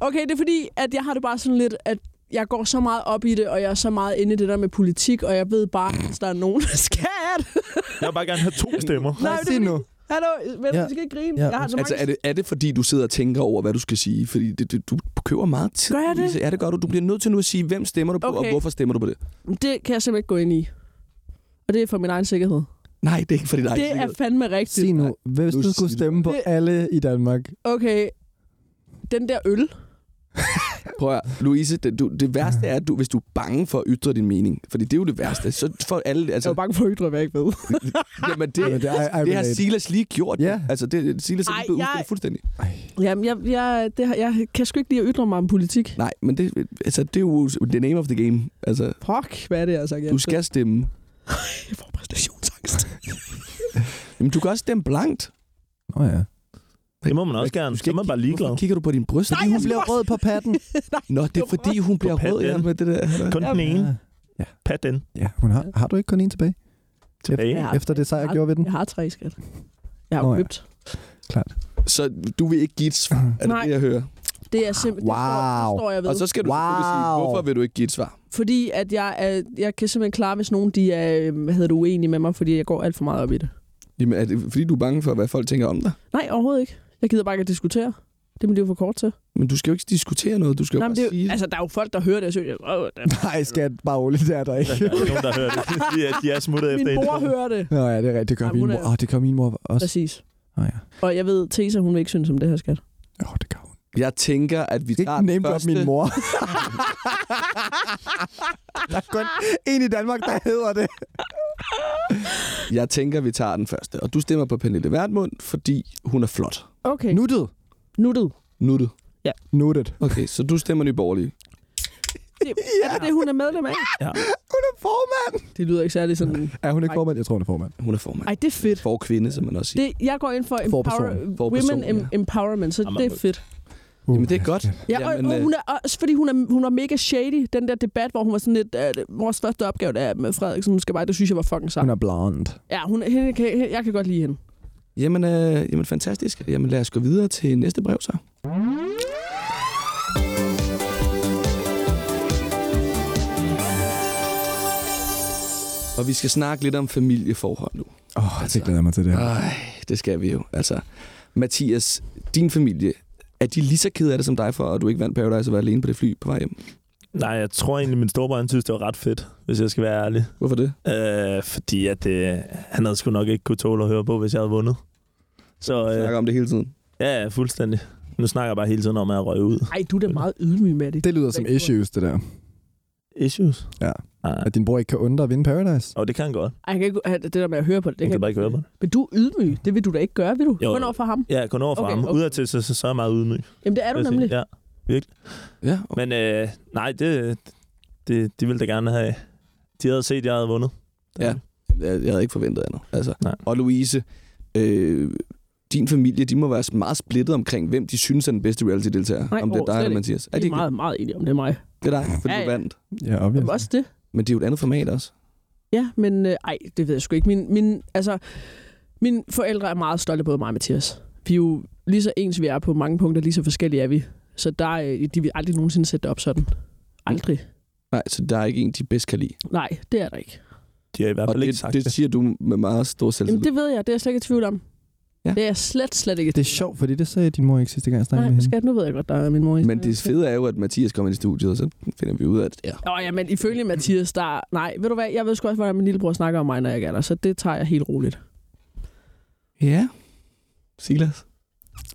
Okay, det er fordi, at jeg har det bare sådan lidt, at jeg går så meget op i det, og jeg er så meget inde i det der med politik, og jeg ved bare, hvis der er nogen, der skal have det. Jeg vil bare gerne have to stemmer. Nej, det er fordi- nu. Hallo, men Ja. ja. skal ikke grine. Ja, Jeg har så Altså, mange... er det, er det fordi, du sidder og tænker over, hvad du skal sige? Fordi det, det, du køber meget tid. Gør jeg det? Ja, det gør du. Du bliver nødt til nu at sige, hvem stemmer du på, Okay. og hvorfor stemmer du på det? Det kan jeg simpelthen ikke gå ind i. Og det er for min egen sikkerhed. Nej, det er ikke fordi, dig. det er fandme rigtigt. Sig nu, hvis Nu du skulle det. stemme på Det- alle i Danmark. Okay, den der øl. [laughs] Prøv at, Louise, det, du, det værste er, at du, hvis du er bange for at ytre din mening, fordi det er jo det værste, så får alle... Jeg Altså, er jo bange for at ytre, hvad jeg ikke ved. [laughs] jamen, det, Jamen, det er, I det har. Silas lige gjort. Ja. jo. Altså, det, Silas er Ej, lige blevet jeg- fuldstændig. Jamen, jeg, jeg, det, har- jeg kan sgu ikke lide at ytre mig om politik. Nej, men det, altså, det er jo the name of the game. Altså, Fuck, hvad er det, jeg har sagt? ja du skal stemme. [laughs] Jeg får præstationsangst. Jamen, du kan også stemme blankt. Nå ja. Det må man også gerne. Du Så er man bare ligeglad. Hvorfor kigger du på din bryst? Nej, Fordi hun bliver skal rød på patten. [laughs] Nå, det er fordi, hun bliver rød ja, den. med det der. Kun den ene. Pat den. Ja, hun har, har du ikke kun en tilbage? Tilbage. Ja. Efter det sejr, jeg gjorde ved den? Jeg har tre, skat. Jeg har Nå ja. købt. Så du vil ikke give et svar, er det Nej. det, jeg hører? Det er simpelthen... Wow. Det står, det står jeg ved. Og så skal du selvfølgelig sige, Wow. hvorfor vil du ikke give et svar? Fordi at jeg, er, jeg kan simpelthen klare, hvis nogen de er øh, hvad hedder det, uenige med mig, fordi jeg går alt for meget op i det. Jamen, er det fordi, du er bange for, hvad folk tænker om dig? Nej, overhovedet ikke. Jeg gider bare ikke at diskutere. Det bliver for kort til. Men du skal jo ikke diskutere noget, du skal jo Nej, bare men det, er sige jo- altså, der er jo folk, der hører det og siger, Åh, det- Nej, skat, bare roligt, det er der Der ikke. er ikke nogen, der hører det. De er, de er smuttet efter min mor hører det. Nå ja, det er rigtigt. Det gør Jamen, min mor. er- Åh, det gør min mor også. Præcis. Åh ja. Og jeg ved, Tessa, hun vil ikke synes om det her, skat. Åh, det gør hun. Jeg tænker, at vi Ikke tager den første... min mor. [laughs] der er kun en i Danmark, der hedder det. Jeg tænker, vi tager den første. Og du stemmer på Pernille Vermund, fordi hun er flot. Okay. Nuttet. Nuttet. Nuttet. Nuttet. Okay, så du stemmer Nye Borgerlige. Det, er det det, hun er medlem af? Ja. Hun er formand. Det lyder ikke særlig sådan... Er hun ikke formand? Jeg tror, hun er formand. Hun er formand. Ej, det er fedt. For kvinde, som man også siger. Det, jeg går ind for, For empower, person. For women person, em, ja. empowerment, så Jamen, det er fedt. Uh, Jamen, det er godt. Ja, og, Jamen, og øh, hun er også fordi hun er, hun er mega shady. Den der debat, hvor hun var sådan lidt... Uh, vores første opgave der med Frederiksen, hun skal bare... Det synes jeg var fucking Hun sagt. er blond. Ja, hun, hende, kan, jeg kan godt lide hende. Jamen, øh, jamen, fantastisk. Jamen, lad os gå videre til næste brev så. Og vi skal snakke lidt om familieforhold nu. Åh, oh, det glæder jeg mig til det her. Ej, det skal vi jo. Altså, Mathias, din familie, er de lige så ked af det som dig for, at du ikke vandt Paradise og var alene på det fly på vej hjem? Nej, jeg tror egentlig, min storebror han synes, det var ret fedt, hvis jeg skal være ærlig. Hvorfor det? Øh, fordi at, øh, han havde sgu nok ikke kunne tåle at høre på, hvis jeg havde vundet. Så øh, snakker om det hele tiden. ja, ja, fuldstændig. Nu snakker jeg bare hele tiden om, at røg ud. Ej, du er da meget ydmyg med det. Det lyder som issues, det der. Issues? Ja. Nej, At din bror ikke kan undre at vinde Paradise. og det kan han godt. Ej, jeg kan ikke, have det der med at høre på det. det Jeg kan bare ikke høre på det. Men du er ydmyg. Det vil du da ikke gøre, vil du? Jo. Kun over for ham. Ja, kun over for Okay, ham. okay. Udadtil, så, så, så er jeg meget ydmyg. Jamen, det er du nemlig. Ja. Ja, okay. Men øh, nej, det, det, de ville da gerne have... De havde set, at jeg havde vundet. Ja. jeg, jeg havde ikke forventet andet. Altså. Nej. Og Louise, øh, din familie, de må være meget splittet omkring, hvem de synes er den bedste reality-deltager. Nej, om det er dig eller. Mathias. De Er det er meget, meget enige om, det er mig. Det er dig, fordi Ja, du vandt. Ja, Men obviously. også det. Men det er jo et andet format også. Ja, men øh, ej, det ved jeg sgu ikke. Min, min, altså, mine forældre er meget stolte af både mig og Mathias. Vi er jo lige så ens, vi er på mange punkter, lige så forskellige er vi. Så der, er- de vil aldrig nogensinde sætte det op sådan. Aldrig. Nej, så der er ikke en, de bedst kan lide. Nej, det er der ikke. De har i hvert Og fald ikke det, sagt det det. siger du med meget stor Jamen, selvtillid. det ved jeg, det er jeg slet ikke i tvivl om. Ja. Det er jeg slet, slet ikke Det er sjovt, fordi det sagde din mor ikke sidste gang, jeg snakkede med Nej, hende. skat, nu ved jeg godt, der er min mor. i- Men det fede er jo, at Mathias kommer ind i studiet, og så finder vi ud af det. Ja. Åh, ja, men ifølge Mathias, der... Nej, ved du hvad, jeg ved sgu også, hvordan min lillebror snakker om mig, når jeg er der, så det tager jeg helt roligt. Ja. Silas.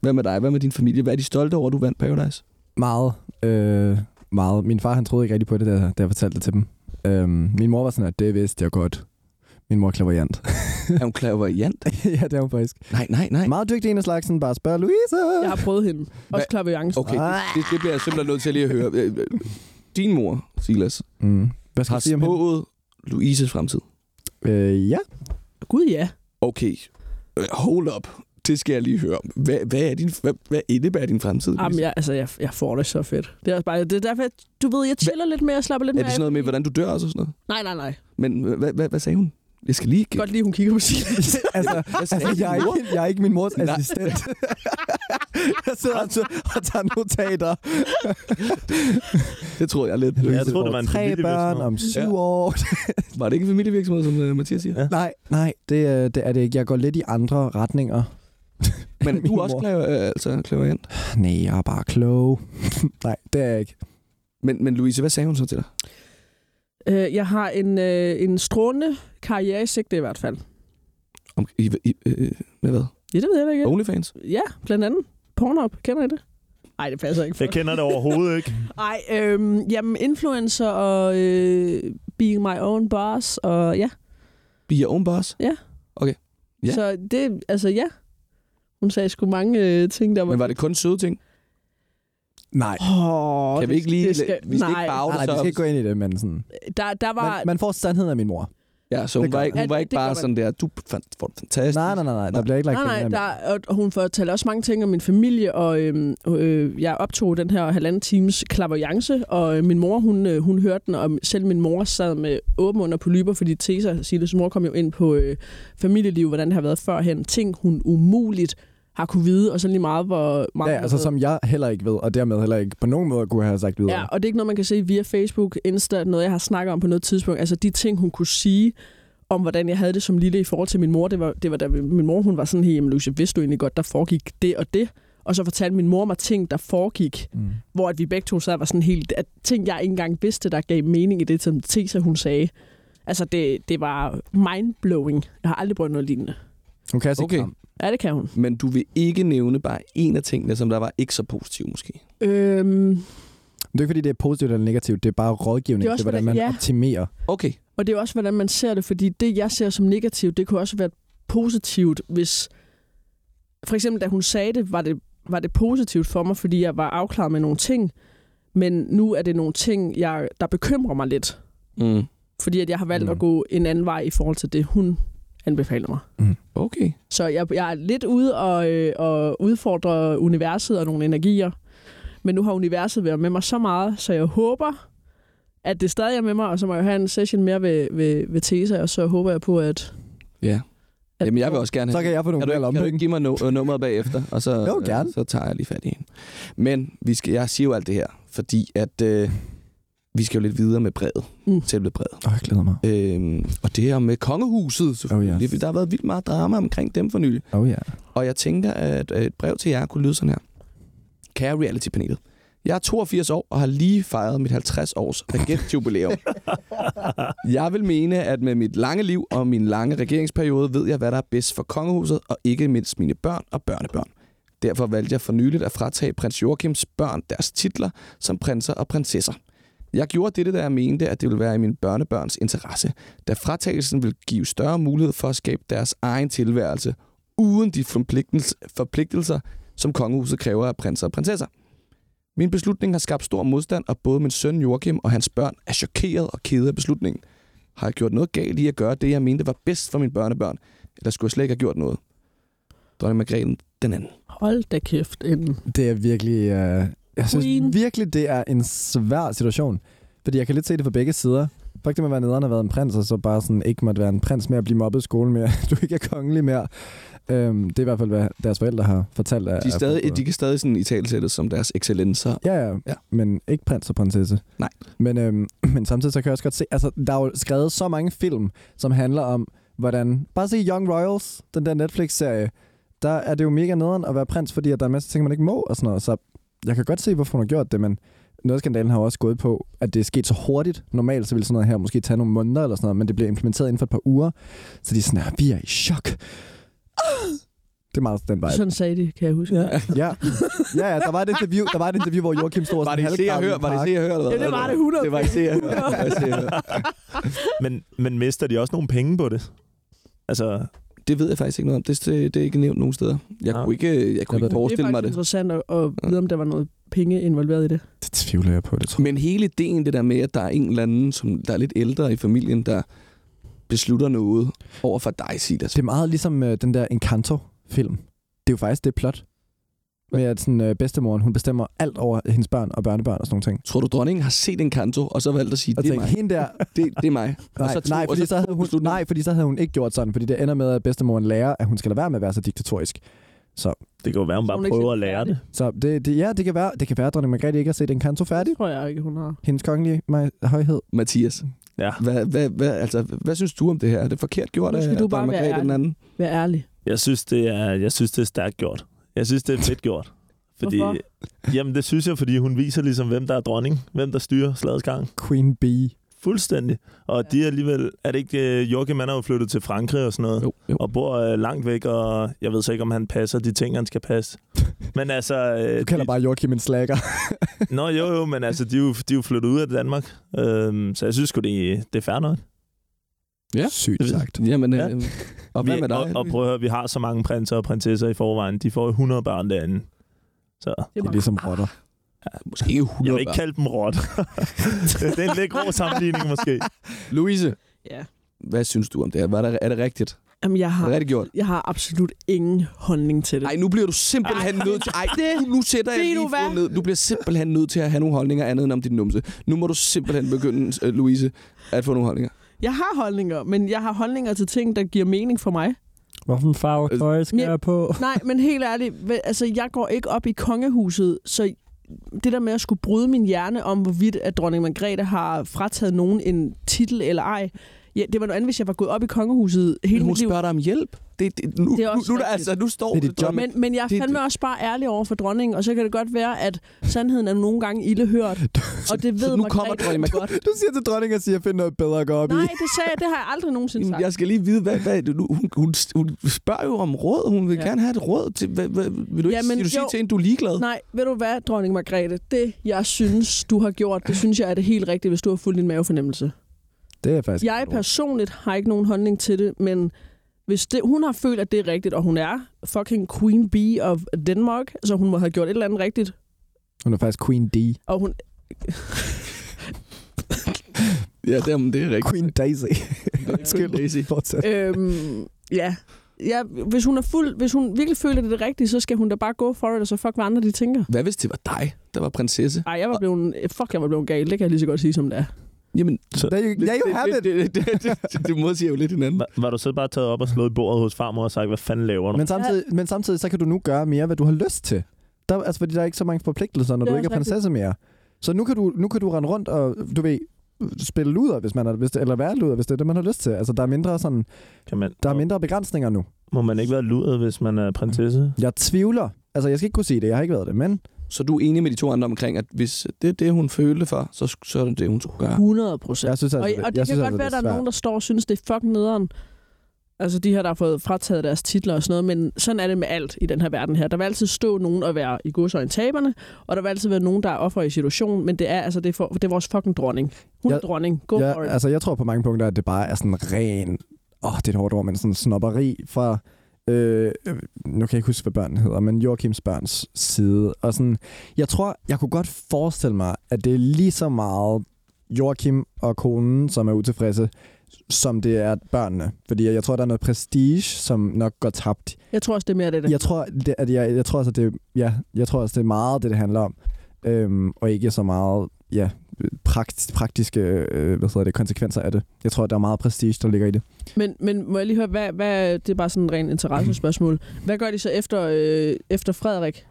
Hvad med dig? Hvad med din familie? Hvad er de stolte over, at du vandt Paradise? Meget. Øh, meget. Min far, han troede ikke rigtig på det, da, da jeg fortalte det til dem. Øhm, min mor var sådan, at det vidste jeg godt. Min mor er klaverjant. [laughs] [laughs] Er hun klaverjant? [laughs] ja, det er hun faktisk. Nej, nej, nej. Meget dygtig en af slagsen. Bare spørg Louise. Jeg har prøvet hende. Også klaviance. Okay, det, det, det bliver jeg simpelthen nødt til lige at høre. Øh, øh, Din mor, Silas, Mm. Hvad skal har jeg sige spået Louises fremtid. Øh, ja. Gud ja. Okay, øh, hold up. Det skal jeg lige høre om. Hvad, hvad, er din, hvad, hvad indebærer din fremtid? Jamen, jeg, altså, jeg, jeg får det så fedt. Det er også bare, det er derfor, jeg, du ved, jeg chiller lidt mere og slapper lidt er mere det sådan noget med, hvordan du dør også og sådan noget? Nej, nej, nej. Men hvad, hvad, hvad sagde hun? Jeg skal lige... Godt lige, hun kigger på Silas. [laughs] altså, sagde altså, jeg, er ikke, jeg er ikke min mors assistent. [laughs] jeg sidder og, og tager notater. [laughs] Det tror jeg lidt. Jeg Louise troede, det var en Tre børn om syv Ja. år. Var det ikke en familievirksomhed, som uh, Mathias siger? Ja. nej, nej, det, er- det er det ikke. Jeg går lidt i andre retninger. Men du er også klaver, øh, altså klaverjant. Nej, jeg er bare klog. nej, det er jeg ikke. Men, men Louise, hvad sagde hun så til dig? Øh, jeg har en, øh, en strålende karriere i sigte i hvert fald. Om, i, i, øh, med hvad? Ja, det ved jeg da ikke. Onlyfans? Ja, blandt andet. Pornhub, kender I det? Nej, det passer ikke. Jeg kender det overhovedet ikke. [laughs] Nej, øhm, jamen influencer og øh, being my own boss, og ja. Be your own boss? Ja. Så det, altså ja. Hun sagde sgu mange øh, ting, der var... Men var det kun søde ting? Nej. Oh, Kan vi ikke lige... Det skal, vi skal nej, ikke bage Nej, det nej, vi så... skal ikke gå ind i det, men sådan... der, der var... Man, man får sandheden af min mor. Ja, så hun Det var ikke, hun var Ja, ikke gør bare sådan der, du fan- får det fantastisk. Nej, nej, nej, nej. Der bliver ikke lagt Nej, nej, der, og hun fortalte også mange ting om min familie, og øhm, øh, jeg optog den her halvanden times klaverjance, og øh, min mor, hun, øh, hun hørte den, og selv min mor sad med åben under polyper, fordi Tessa, Silas mor, kom jo ind på øh, familieliv, hvordan det har været førhen. Ting, hun umuligt har kunne vide, og så lige meget, hvor meget... Ja, altså som jeg heller ikke ved, og dermed heller ikke på nogen måde kunne have sagt videre. Ja, og det er ikke noget, man kan se via Facebook, Insta, noget jeg har snakket om på noget tidspunkt. Altså de ting, hun kunne sige om, hvordan jeg havde det som lille i forhold til min mor, det var, det var da min mor, hun var sådan her, jamen Lucia, vidste du egentlig godt, der foregik det og det? Og så fortalte min mor mig ting, der foregik, Mm. hvor at vi begge to sad var sådan helt, at ting, jeg ikke engang vidste, der gav mening i det, som Tessa, hun sagde. Altså, det, det var mindblowing. Jeg har aldrig prøvet noget lignende. Hun kan Okay. kram. Ja, det kan hun. Men du vil ikke nævne bare en af tingene, som der var ikke så positiv måske. Øhm, Det er ikke, fordi det er positivt eller negativt. Det er bare rådgivning Det er det også, til, hvordan man ja. optimerer. Okay. Og det er også, hvordan man ser det, fordi det, jeg ser som negativt, det kunne også være positivt, hvis... For eksempel, da hun sagde det, var det, var det positivt for mig, fordi jeg var afklaret med nogle ting, men nu er det nogle ting, jeg, der bekymrer mig lidt, Mm. fordi at jeg har valgt mm. at gå en anden vej i forhold til det, hun anbefaler mig. Okay. Så jeg, jeg er lidt ude og, øh, og udfordre universet og nogle energier, men nu har universet været med mig så meget, så jeg håber, at det stadig er med mig, og så må jeg have en session mere ved, ved, ved Tesa, og så håber jeg på, at... Ja. at Jamen, jeg vil også gerne Så kan jeg få nogle Kan du, flere ikke, kan du ikke give mig no- øh, nummeret bagefter? Og så, Jo, gerne. så tager jeg lige fat i hende. Men vi skal, jeg siger jo alt det her, fordi at øh, vi skal jo lidt videre med brevet. Mm. Selve brevet. Åh, jeg glæder mig. Øhm, og det her med kongehuset, selvfølgelig. Oh, yes. Der har været vildt meget drama omkring dem for nylig. Oh ja. Og jeg tænker, at et brev til jer kunne lyde sådan her. Kære reality-panelet. Jeg er 82 år og har lige fejret mit 50 års regentjubilæum. [laughs] jeg vil mene, at med mit lange liv og min lange regeringsperiode ved jeg, hvad der er bedst for kongehuset, og ikke mindst mine børn og børnebørn. Derfor valgte jeg for nyligt at fratage prins Joachims børn deres titler som prinser og prinsesser. Jeg gjorde dette, da jeg mente, at det ville være i mine børnebørns interesse, da fratagelsen vil give større mulighed for at skabe deres egen tilværelse, uden de forpligtels- forpligtelser, som kongehuset kræver af prinser og prinsesser. Min beslutning har skabt stor modstand, og både min søn Joachim og hans børn er chokeret og kede af beslutningen. Har jeg gjort noget galt i at gøre det, jeg mente var bedst for mine børnebørn, eller skulle jeg slet ikke have gjort noget? dronning Margrethe den anden. Hold da kæft. En... Det er virkelig... Øh, jeg synes Queen. virkelig, det er en svær situation. Fordi jeg kan lidt se det fra begge sider. Fuck det med at være nederen og været en prins, og så bare sådan ikke måtte være en prins mere at blive mobbet i skolen mere. [laughs] Du ikke er kongelig mere. Øhm, det er i hvert fald, hvad deres forældre har fortalt. Af, De, er af stadig, forbryder. de kan stadig sådan i talsættes som deres excellencer. Ja, ja, Ja. ja, men ikke prins og prinsesse. Nej. Men, øhm, [clears throat] men samtidig så kan jeg også godt se, altså der er jo skrevet så mange film, som handler om, hvordan, bare se Young Royals, den der Netflix-serie, der er det jo mega nederen at være prins, fordi at der er en masse ting, man ikke må og sådan noget. Så jeg kan godt se, hvorfor hun har gjort det, men noget af skandalen har også gået på, at det er sket så hurtigt. Normalt så ville sådan noget her måske tage nogle måneder eller sådan noget, men det bliver implementeret inden for et par uger. Så de er sådan her, vi er i chok. Ah! Det er meget den vibe. Sådan sagde de, kan jeg huske. Ja. Ja, ja, ja der, var et interview, der var et interview, hvor Joachim stod og Var sådan det i se og halvgraven i hør? Var det se og hør? Eller hvad? Ja, det var det 100. Det var i se og hør. Det var i Se og hør. Men, men mister de også nogle penge på det? Altså, Det ved jeg faktisk ikke noget om. Det, det, det er ikke nævnt nogen steder. Jeg Nå. kunne ikke, jeg kunne Jeg ikke det. Det er forestille mig faktisk det. interessant at, at vide, om der var noget penge involveret i det. Det tvivler jeg på, det tror jeg. Men hele ideen, det der med, at der er en eller anden, som der er lidt ældre i familien, der beslutter noget over for dig, Silas. Det er meget ligesom øh, den der Encanto-film. Det er jo faktisk det plot. Med at sådan, øh, bedstemoren, hun bestemmer alt over hendes børn og børnebørn og sådan nogle ting. Tror du, dronningen har set en kanto, og så valgt at sige, Og det er mig? hende der, [laughs] Det, det er mig. nej, så to- nej, og fordi så så havde hun, nej, fordi så havde hun ikke gjort sådan, fordi det ender med, at bedstemoren lærer, at hun skal lade være med at være så diktatorisk. det kan jo være, hun Så bare hun prøver at lære det. Så det, det, ja, det kan være, det kan være, at dronning Margrethe ikke har set Encanto færdig. Det tror jeg ikke, hun har. Hendes kongelige maj- højhed. Mathias, Ja. hvad, hvad, hvad, altså, hvad synes du om det her? Er det forkert gjort af skal du bare Margrethe den anden? Vær ærlig. Jeg synes, det er, jeg synes, det er stærkt gjort. Jeg synes, det er fedt gjort. Fordi, Hvorfor? Jamen, det synes jeg, fordi hun viser ligesom, hvem der er dronning. Hvem der styrer slagets gang. Queen Bee. Fuldstændig. Og Ja. de er alligevel... Er det ikke... Uh, Joachim han er jo flyttet til Frankrig og sådan noget. Jo, jo. Og bor uh, langt væk, og jeg ved så ikke, om han passer de ting, han skal passe. [laughs] Men altså... Uh, Du kalder bare Joachim en slacker. Nå, jo, jo, men altså, de er jo, de er jo flyttet ud af Danmark. Øhm, så jeg synes sgu, det, det er fair nok. Ja. Sygt sagt. Jamen, Ja. øh, og hvad vi, med dig? Og, og prøv at høre, vi har så mange prinser og prinsesser i forvejen. De får jo 100 børn derinde. Så Det er ligesom rotter. Måske ikke 100 jeg vil ikke børn. kalde dem råt. [laughs] det er en lidt grov sammenligning måske. Louise, Ja. hvad synes du om det her? Var det, er det rigtigt? Jamen, jeg Er det har, rigtigt gjort? jeg har absolut ingen holdning til det. Nej, nu bliver du simpelthen Ej, nødt til... Ej, det- nu, sætter jeg lige du ned. Du bliver simpelthen nødt til at have nogle holdninger andet end om din numse. Nu må du simpelthen begynde, øh, Louise, at få nogle holdninger. Jeg har holdninger, men jeg har holdninger til ting, der giver mening for mig. Hvorfor farve tøj skal jeg på? [laughs] Nej, men helt ærligt, altså jeg går ikke op i kongehuset, så det der med at skulle bryde min hjerne om, hvorvidt at dronning Margrethe har frataget nogen en titel eller ej, ja, det var noget andet, hvis jeg var gået op i kongehuset hele Hun mit liv. spørger dig om hjælp. Det, det, nu, Det er også nu, nu, altså, nu står Det dit job. Men, men jeg er Det- fandme også bare ærlig over for dronningen, og så kan det godt være, at sandheden er nogle gange ildehørt, [laughs] og det ved så nu kommer Margrethe dronning godt. [laughs] Du siger til dronningen, at sige, at finde noget bedre at gå op Nej, i. det sagde jeg, det har jeg aldrig nogensinde sagt. jeg skal lige vide, hvad, hvad nu, hun, hun, hun spørger jo om råd. Hun vil Ja. ja. gerne have et råd. Til, hvad, hvad, vil du ikke Jamen, vil du sige jo. til hende, du er ligeglad? Nej, ved du hvad, dronning Margrethe? Det, jeg synes, du har gjort, det synes jeg er det helt rigtige, hvis du har fulgt din mavefornemmelse. Det er faktisk Jeg personligt har ikke nogen holdning til det, men hvis det, hun har følt, at det er rigtigt, og hun er fucking queen bee of Denmark, så hun må have gjort et eller andet rigtigt, Hun er faktisk Queen D. og hun... [laughs] Ja, det, er- det er rigtigt. Queen Daisy. Undskyld, Daisy. Fortsæt. øhm, ja. ja, hvis hun er fuld, hvis hun virkelig føler, at det er det rigtige, så skal hun da bare gå for det, og så fuck, hvad andre de tænker. Hvad hvis det var dig, der var prinsesse? Ej, jeg var blevet, fuck, jeg var blevet gal. Det kan jeg lige så godt sige, som det er. Jamen, Så, There you, there you have det, it. det, det, det, det, det modsiger jo lidt hinanden. var, var du så bare taget op og slået i bordet hos farmor og sagt, hvad fanden laver du? Men samtidig, men samtidig så kan du nu gøre mere, hvad du har lyst til. Der, altså, fordi der er ikke så mange forpligtelser, når Det du ikke er prinsesse mere. Så nu kan, du, nu kan du rende rundt og, du ved, spille luder, hvis man er, hvis det, eller være luder, hvis det er det, man har lyst til. Altså, der er mindre, sådan, Kan man, der er mindre begrænsninger nu. Må man ikke være luret, hvis man er prinsesse? Jeg tvivler. Altså, jeg skal ikke kunne sige det. Jeg har ikke været det, men Så du er enig med de to andre omkring, at hvis det er det, hun følte for, så, så er det det, hun skulle gøre. 100 procent. jeg altså, Og, det- og det jeg kan synes, godt altså, være, at der er nogen, der står og synes, det er fucking nederen. Altså de her, der har fået frataget deres titler og sådan noget, men sådan er det med alt i den her verden her. Der vil altid stå nogen og være i godsøjne taberne, og der vil altid være nogen, der er offer i situationen, men det er, altså, det er, for, det er vores fucking dronning. Hun er Ja, dronning. Go for it. altså, jeg tror på mange punkter, at det bare er sådan ren... Åh, oh, det er et hårdt ord, men sådan snopperi fra... Øh, nu kan jeg ikke huske, hvad børnene hedder, men Joachims børns side. Og sådan, jeg tror, jeg kunne godt forestille mig, at det er lige så meget Joachim og konen, som er utilfredse, som det er børnene. Fordi jeg tror, der er noget prestige, som nok går tabt. Jeg tror også, det er mere det. det. Jeg tror, det, at jeg, jeg tror også, at det, ja, jeg tror også, det er meget det, det handler om. Øhm, og ikke så meget ja, prakt, praktiske øh, hvad hedder det, konsekvenser af det. Jeg tror, der er meget prestige, der ligger i det. Men, men må jeg lige høre, hvad, hvad, det er bare sådan en ren interessespørgsmål. Hvad gør de så efter, øh, efter Frederik?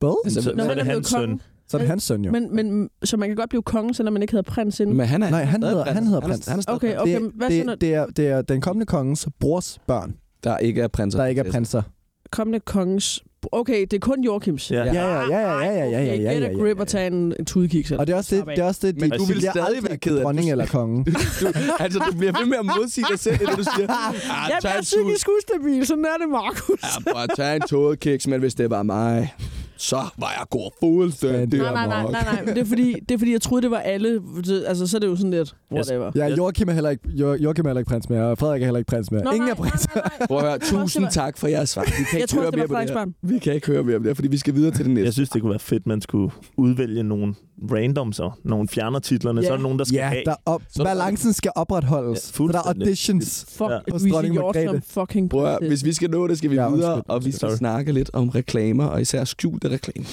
Både? Altså, Så, Når så er han det er hans søn. Så er det hans søn jo. Men, men, så man kan godt blive konge, selvom man ikke hedder prins inden? Men han er Nej, han hedder- han hedder prins. Han er, han er Okay, prins. okay. det, hvad så, det, det, er, det er den kommende kongens brors børn, Der ikke er prinser. der ikke er prinser. kommende kongens... Okay, det er kun Joachims. Ja. Ja, ja, ja, ja, ja, ja, ja, ja, ja, get ja, a ja, grip ja. og tage en, en tudekiks. Og det er også det, det er også det, Men de, du de vil bliver stadig aldrig være ked af, dronning du- eller konge. [laughs] Du, altså, du bliver ved med at modsige dig selv, det du siger. Ah, Jeg tag er psykisk ustabil, sådan er det, Markus. Ja, bare tage en [laughs] tågekiks, men hvis det var mig, så var jeg god fuldstændig Nej, nej, nej, nej, nej. Det er, fordi, det er fordi, jeg troede, det var alle. Altså, så er det jo sådan lidt, whatever. Ja, Joachim er heller ikke, jo, Joachim er heller ikke prins mere, og Frederik er heller ikke prins mere. Nå, Ingen nej, er prins. nej, nej, nej. Prøv at høre, tusind tak for jeres svar. Vi kan Jeg ikke troede, høre det mere var på det her. Vi kan ikke høre mere om det her, fordi vi skal videre til det næste. Jeg synes, det kunne være fedt, man skulle udvælge nogle random så. Nogle fjerner titlerne, Ja. så er der nogen, der skal Ja, have. der op, Så balancen skal opretholdes. Ja, for der er auditions. Fuck, Ja. Hos dronning Margrethe. fucking Prøv at, hvis vi skal nå det, skal vi Ja, videre, undskyld. og vi skal snakke lidt om reklamer, og især skjulte reklamer.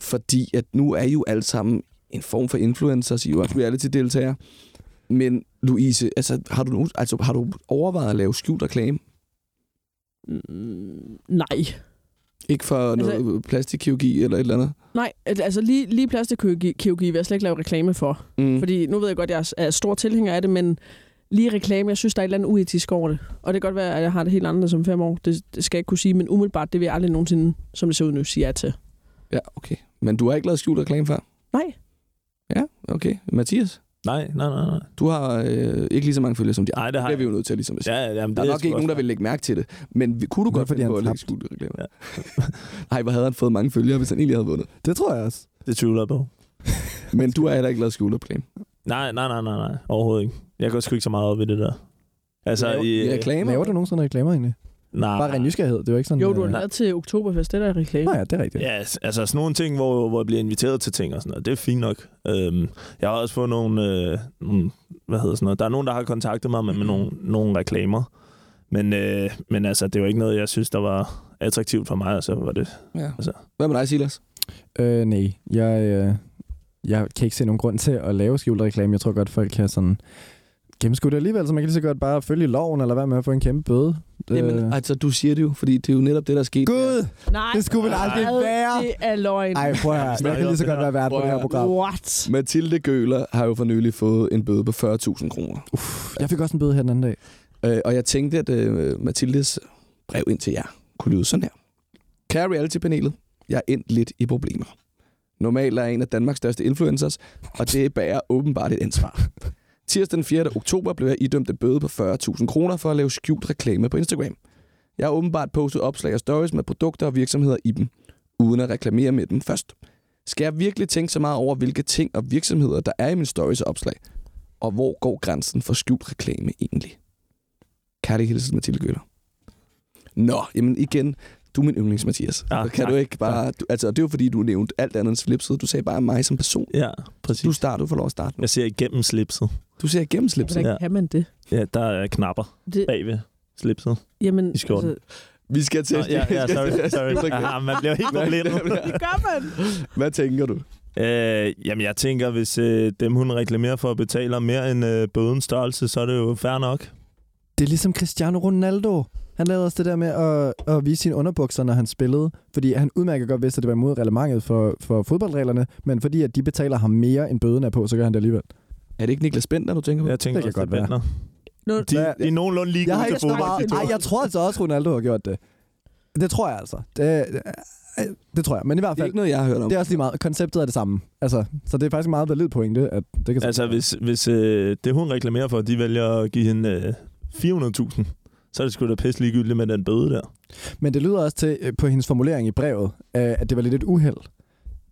Fordi at nu er I jo alle sammen en form for influencers, I er jo reality-deltagere. Men Louise, altså, har, du nogen, altså, har du overvejet at lave skjult reklame? Mm, nej. Ikke for Altså- noget plastikkirurgi eller et eller andet? Nej, al- altså lige, lige plastikkirurgi vil jeg slet ikke lave reklame for. Mm. Fordi nu ved jeg godt, at jeg er stor tilhænger af det, men lige reklame, jeg synes, der er et eller andet uetisk over det. Og det kan godt være, at jeg har det helt andet som fem år. Det, det skal jeg ikke kunne sige, men umiddelbart, det vil jeg aldrig nogensinde, som det ser ud nu, sige ja til. Ja, okay. Men du har ikke lavet skjult reklame før? Nej. Ja, okay. Mathias, Nej, nej, nej, nej. du har øh, ikke lige så mange følgere som de andre. Nej, det har Det er vi jo nødt til ligesom at sige. Ja, jamen, Der er det nok ikke nogen, der vil lægge mærke til det. Men kunne du godt fordi finde på han at lægge tabte. skjulte reklamer? Ja. [laughs] Ej, hvor havde han fået mange følgere, hvis han egentlig havde vundet. Det tror jeg også. Det tvivler jeg på. [laughs] Men du har heller ikke lavet skjult reklame. Nej, nej, nej, nej, nej. Overhovedet ikke. Jeg går sgu ikke så meget op i det der. Altså, Laver- i, i reklamer? Laver du nogensinde reklamer egentlig? Nej. Bare ren nysgerrighed. Det er jo ikke sådan... Jo, du har øh, lavet til Oktoberfest, det der er reklame. Nå ja, det er rigtigt. Ja, altså sådan nogle ting, hvor, hvor jeg bliver inviteret til ting og sådan noget. Det er fint nok. Øhm, jeg har også fået nogle, øh, nogle, hvad hedder sådan noget, der er nogen, der har kontaktet mig med, med nogle, nogle reklamer. Men, øh, men altså, det var ikke noget, jeg synes, der var attraktivt for mig, og så var det... Ja. Altså. Hvad med dig, Silas? Øh, nej. Jeg, øh, jeg kan ikke se nogen grund til at lave skjult reklame. Jeg tror godt, folk kan sådan gennemskue det alligevel, så man kan lige så godt bare følge loven, eller hvad med at få en kæmpe bøde. Jamen, Øh, altså, du siger det jo, fordi det er jo netop det, der er sket. Gud! Nej, Det skulle vel aldrig være. Det er løgn. Ej, prøv at høre. Jeg kan lige så godt være vært på det her program. What? Mathilde Gøler har jo for nylig fået en bøde på 40.000 kroner. Jeg fik også en bøde her den anden dag. Øh, og jeg tænkte, at øh, Mathildes brev ind til jer kunne lyde sådan her. Kære reality-panelet, jeg er endt lidt i problemer. Normalt er jeg en af Danmarks største influencers, og det bærer åbenbart et ansvar. Tirsdag den 4. oktober blev jeg idømt en bøde på 40.000 kroner for at lave skjult reklame på Instagram. Jeg har åbenbart postet opslag og stories med produkter og virksomheder i dem, uden at reklamere med dem først. Skal jeg virkelig tænke så meget over, hvilke ting og virksomheder, der er i mine stories og opslag? Og hvor går grænsen for skjult reklame egentlig? Kærlig hilsen, Mathilde Gøller. Nå, jamen igen, du er min yndlings, Mathias. Ja, Ja, kan tak. du ikke bare... Du, altså, det er jo fordi, du nævnte alt andet end slipset. Du sagde bare mig som person. Ja, præcis. Du starter, du får lov at starte nu. Jeg ser igennem slipset. Du ser igennem slipset. Hvordan kan man det? Ja, der er knapper det bagved slipset. jamen, i skjorten. Altså, Vi skal til... Nå, ja, ja, sorry, [laughs] sorry. [laughs] Aha, man bliver helt forblindet. det gør man. Hvad tænker du? Øh, jamen, jeg tænker, hvis øh, dem, hun reklamerer for, betaler mere end øh, bødens størrelse, så er det jo fair nok. Det er ligesom Cristiano Ronaldo. Han lavede også det der med at, at vise sine underbukser, når han spillede. Fordi han udmærket godt vidste, at det var imod reglementet for, for fodboldreglerne. Men fordi at de betaler ham mere, end bøden er på, så gør han det alligevel. Er det ikke Niklas Bender, du tænker på? Jeg tænker Det kan godt er. Bentner. Nu, De, Hvad- de er nogenlunde lige gode til fodbold. meget... Ej, jeg tror altså også, Ronaldo har gjort det. Det tror jeg altså. Det, det, det tror jeg. Men i hvert Det er fald, ikke noget, jeg har hørt om. det er også lige meget. Konceptet er det samme. Altså, så det er faktisk en meget valid pointe, at det kan Altså, hvis, hvis øh, det, hun reklamerer for, de vælger at give hende øh, 400.000, så er det sgu da pisse ligegyldigt med den bøde der. Men det lyder også til, øh, på hendes formulering i brevet, øh, at det var lidt et uheld.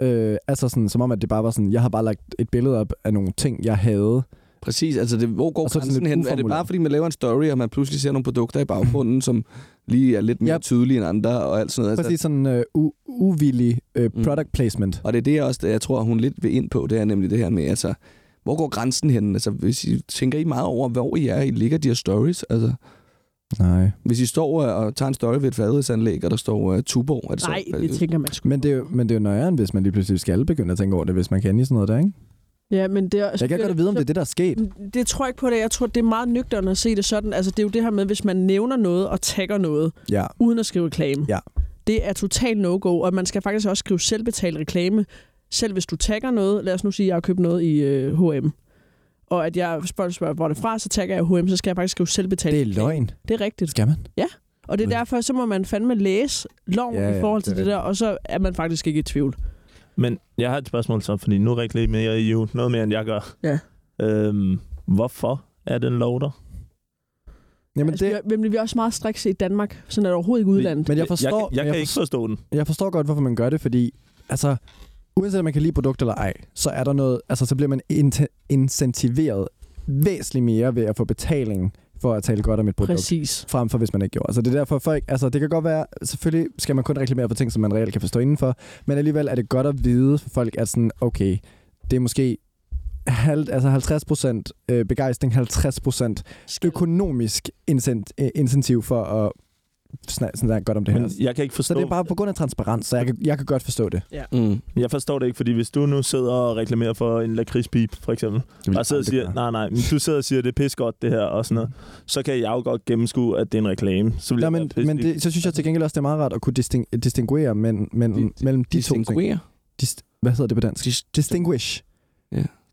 Øh, altså sådan, som om, at det bare var sådan, jeg har bare lagt et billede op af nogle ting, jeg havde. Præcis, altså det, hvor går så grænsen hen? Er det bare fordi, man laver en story, og man pludselig ser nogle produkter i baggrunden, som lige er lidt mere Ja. tydelige end andre, og alt sådan noget? Altså, Præcis sådan øh, u- uvillig Mm. product placement. Og det er det, jeg også, jeg tror, hun lidt vil ind på, det er nemlig det her med, altså, hvor går grænsen hen? Altså, hvis I tænker I meget over, hvor I er, I ligger de her stories? Altså, Nej. hvis I står og, og tager en story ved et fadridsanlæg, og der står uh, Tuborg, er det Nej, så? det tænker man sgu. Men det, er jo, men det er jo nøjeren, hvis man lige pludselig skal begynde at tænke over det, hvis man kan i sådan noget der, ikke? Ja, men det er, Jeg kan godt vide, om det er det, der er sket. Det tror jeg ikke på det. Jeg tror, det er meget nøgternt at se det sådan. Altså, det er jo det her med, hvis man nævner noget og tagger noget, Ja. uden at skrive reklame. Ja. Det er totalt no-go, og man skal faktisk også skrive selvbetalt reklame. Selv hvis du tagger noget, lad os nu sige, at jeg har købt noget i øh, H&M, og at jeg spørger, hvor det fra, så tagger jeg H&M, så skal jeg faktisk skrive selvbetalt Det er løgn. Det er rigtigt. Skal man? Og det er derfor, så må man fandme læse loven Ja, ja, ja, i forhold til det det, der, og så er man faktisk ikke i tvivl. Men jeg har et spørgsmål så, fordi nu reklamerer I jo noget mere, end jeg gør. Ja. Øhm, hvorfor er den lov der? Jamen, altså, det, vi, er, vi er også meget strikse i Danmark, sådan er det overhovedet ikke i udlandet. men jeg forstår, jeg, jeg, men kan ikke forstå den. jeg forstår godt, hvorfor man gør det, fordi altså, uanset om man kan lide produkt eller ej, så er der noget, altså så bliver man incentiveret væsentligt mere ved at få betaling for at tale godt om et produkt. Præcis. frem for hvis man ikke gjorde. Altså det er derfor folk, altså det kan godt være, selvfølgelig skal man kun reklamere for ting, som man reelt kan forstå indenfor, men alligevel er det godt at vide for folk, at sådan, okay, det er måske halv, altså 50 procent øh, begejstring, 50 procent økonomisk incent, øh, incentiv for at snakke, snakke godt om det her. Men jeg kan ikke Så forstå, det er bare på grund af transparens, så jeg kan, jeg kan godt forstå det. Mm. jeg forstår det ikke, fordi hvis du nu sidder og reklamerer for en lakridspip, for eksempel, og sidder og siger, nej, nej, men du sidder og siger, det er pis godt det her og sådan noget, så kan jeg jo godt gennemskue, at det er en reklame. Så vil Ja, men, men det, så synes jeg til gengæld også, det er meget rart at kunne disting, distinguere mellem, mellem, mellem de to ting. Distinguere. Dist, hvad hedder det på dansk? Dis- Distinguish.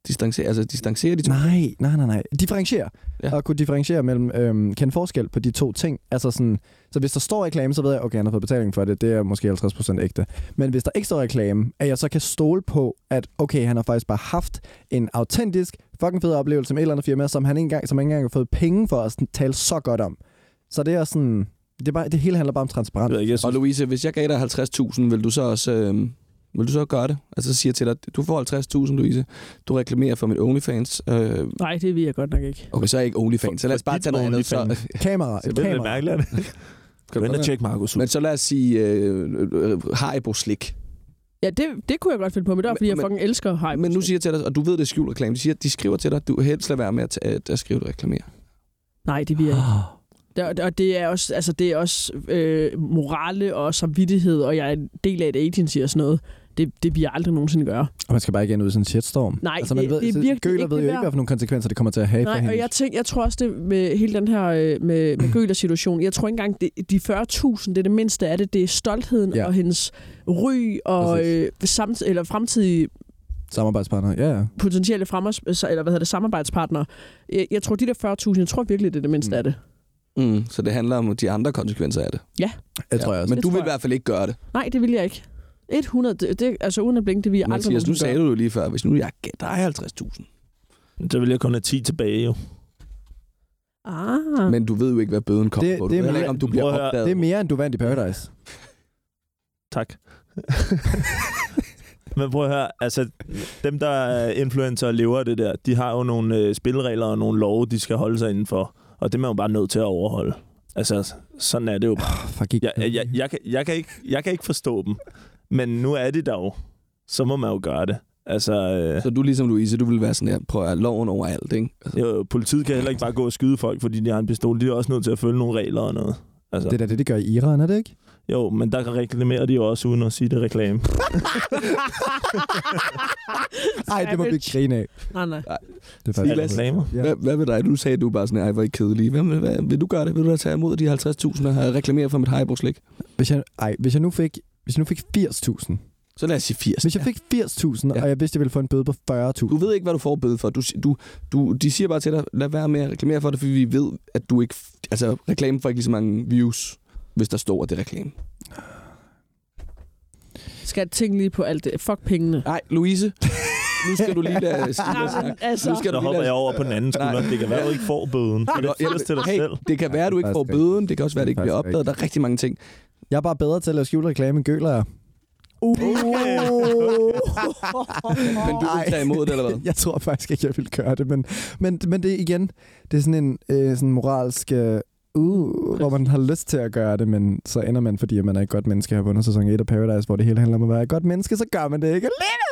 Distancere, altså distancere de to. Nej, nej, nej, nej. Differentiere. Ja. Ja. Og kunne differentiere mellem, øhm, kende forskel på de to ting. Altså sådan, så hvis der står reklame, så ved jeg, okay, han har fået betaling for det. Det er måske 50% ægte. Men hvis der ikke står reklame, at jeg så kan stole på, at okay, han har faktisk bare haft en autentisk, fucking fed oplevelse med et eller andet firma, som han ikke engang, som han ikke engang har fået penge for at tale så godt om. Så det er sådan, det, er bare, det hele handler bare om transparens. Jeg Og Louise, hvis jeg gav dig 50.000, vil du så også... Øh, vil du så gøre det? Altså, så siger jeg til dig, du får 50.000, Louise. Du reklamerer for mit OnlyFans. Øh, Nej, det vil jeg godt nok ikke. okay, så er jeg ikke OnlyFans. Så lad os bare tage noget andet. Så. Kamera, det et er lidt kamera. mærkeligt. er det? [laughs] Skal du Vent gøre og tjek, Markus. Men så lad os sige øh, øh, Haribo slik. Ja, det, det kunne jeg godt finde på, men det Men- fordi jeg men- fucking elsker Haribo. Men nu siger jeg til dig, og du ved, det er skjult reklame. De siger, de skriver til dig, du helst lade være med at, at, at skrive, at reklamere. Nej, det vil jeg ikke. Det, og det er også, altså, det er også øh, morale og samvittighed, og jeg er en del af et agency og sådan noget. Det, det vil jeg aldrig nogensinde gøre. Og man skal bare ikke ende ud i sådan en shitstorm. Nej, altså, man det- ved, det er så virkelig Gøler ikke ved jo ikke, hvad for nogle konsekvenser det kommer til at have for Nej, hende. og jeg, tænk, jeg tror også, det med hele den her øh, med, med [clears throat] Gøler-situation, jeg tror ikke engang, det, de 40.000, det er det mindste af det. Det er stoltheden Ja. og hendes ry og Præcis. øh, samt, eller fremtidige Samarbejdspartner, ja, ja. potentielle fremmers, eller hvad hedder det, samarbejdspartnere. Jeg, jeg tror, de der 40.000, jeg tror virkelig, det er det mindste mm. af det. Mm, så det handler om de andre konsekvenser af det. Det tror jeg også. Men Det du vil i jeg. hvert fald ikke gøre det. Nej, det vil jeg ikke. 100, det, det, altså uden at blinke, det vil jeg aldrig Mathias, nu sagde du jo lige før, hvis nu jeg gav dig 50.000. Så vil jeg kun have 10 tilbage, jo. Ah. Men du ved jo ikke, hvad bøden kommer Det- på. det er Du ved mere- ikke, om du bliver opdaget. Det er mere, end du vandt i Paradise. [laughs] Tak. Men prøv at høre, altså dem, der er influencer og lever det der, de har jo nogle øh, spilleregler og nogle love, de skal holde sig indenfor. Og det er man jo bare nødt til at overholde. Altså, sådan er det jo bare. Oh, fuck ikke. Jeg, jeg, jeg, kan, jeg, kan ikke, jeg kan ikke forstå dem. Men nu er de der jo. Så må man jo gøre det. Altså, øh, Så du ligesom Louise, du vil være sådan her, prøv at loven over alt, ikke? Altså, jo, politiet kan heller ikke bare gå og skyde folk, fordi de har en pistol. De er også nødt til at følge nogle regler og noget. Altså, Det er da det, de gør i Iran, er det ikke? Jo, men der reklamerer de jo også uden at sige det reklame. [laughs] [laughs] Nej, det må vi ikke grine af. Nej, nej. Det er faktisk... reklamer? Ja. hvad, hvad med dig? Du sagde, du bare sådan, ej, hvor er I kedelige. Hvad, hvad, vil du gøre det? Vil du da tage imod de 50.000 og have reklameret for mit Haribo slik? Hvis jeg, ej, hvis jeg nu fik, hvis jeg nu fik 80.000. Så lad os sige 80. Hvis jeg fik 80.000, Ja. ja. og jeg vidste, jeg ville få en bøde på 40.000. Du ved ikke, hvad du får bøde for. Du, du, du, de siger bare til dig, lad være med at reklamere for det, fordi vi ved, at du ikke... Altså, reklame får ikke lige så mange views, hvis der står, at det er reklame. Skal jeg tænke lige på alt det. Fuck pengene. Nej, Louise, nu skal du lige lade [laughs] snakke. altså, Nu skal du hopper lade- jeg over på den anden skulder. Det kan være, du ikke får bøden. Det er til dig hey, selv. det kan være, at du ikke får bøden. Det kan også være, at det ikke er bliver opdaget. Der er rigtig mange ting. Jeg er bare bedre til at lave skjult reklame end Gøler er. uh. [laughs] Men du vil tage imod det, eller hvad? [laughs] Jeg tror faktisk ikke, jeg vil gøre det, men, men, men det er igen, det er sådan en øh, sådan moralsk, øh, Uh, hvor man har lyst til at gøre det, men så ender man, fordi man er et godt menneske, har vundet sæson 1 af Paradise, hvor det hele handler om at være et godt menneske, så gør man det ikke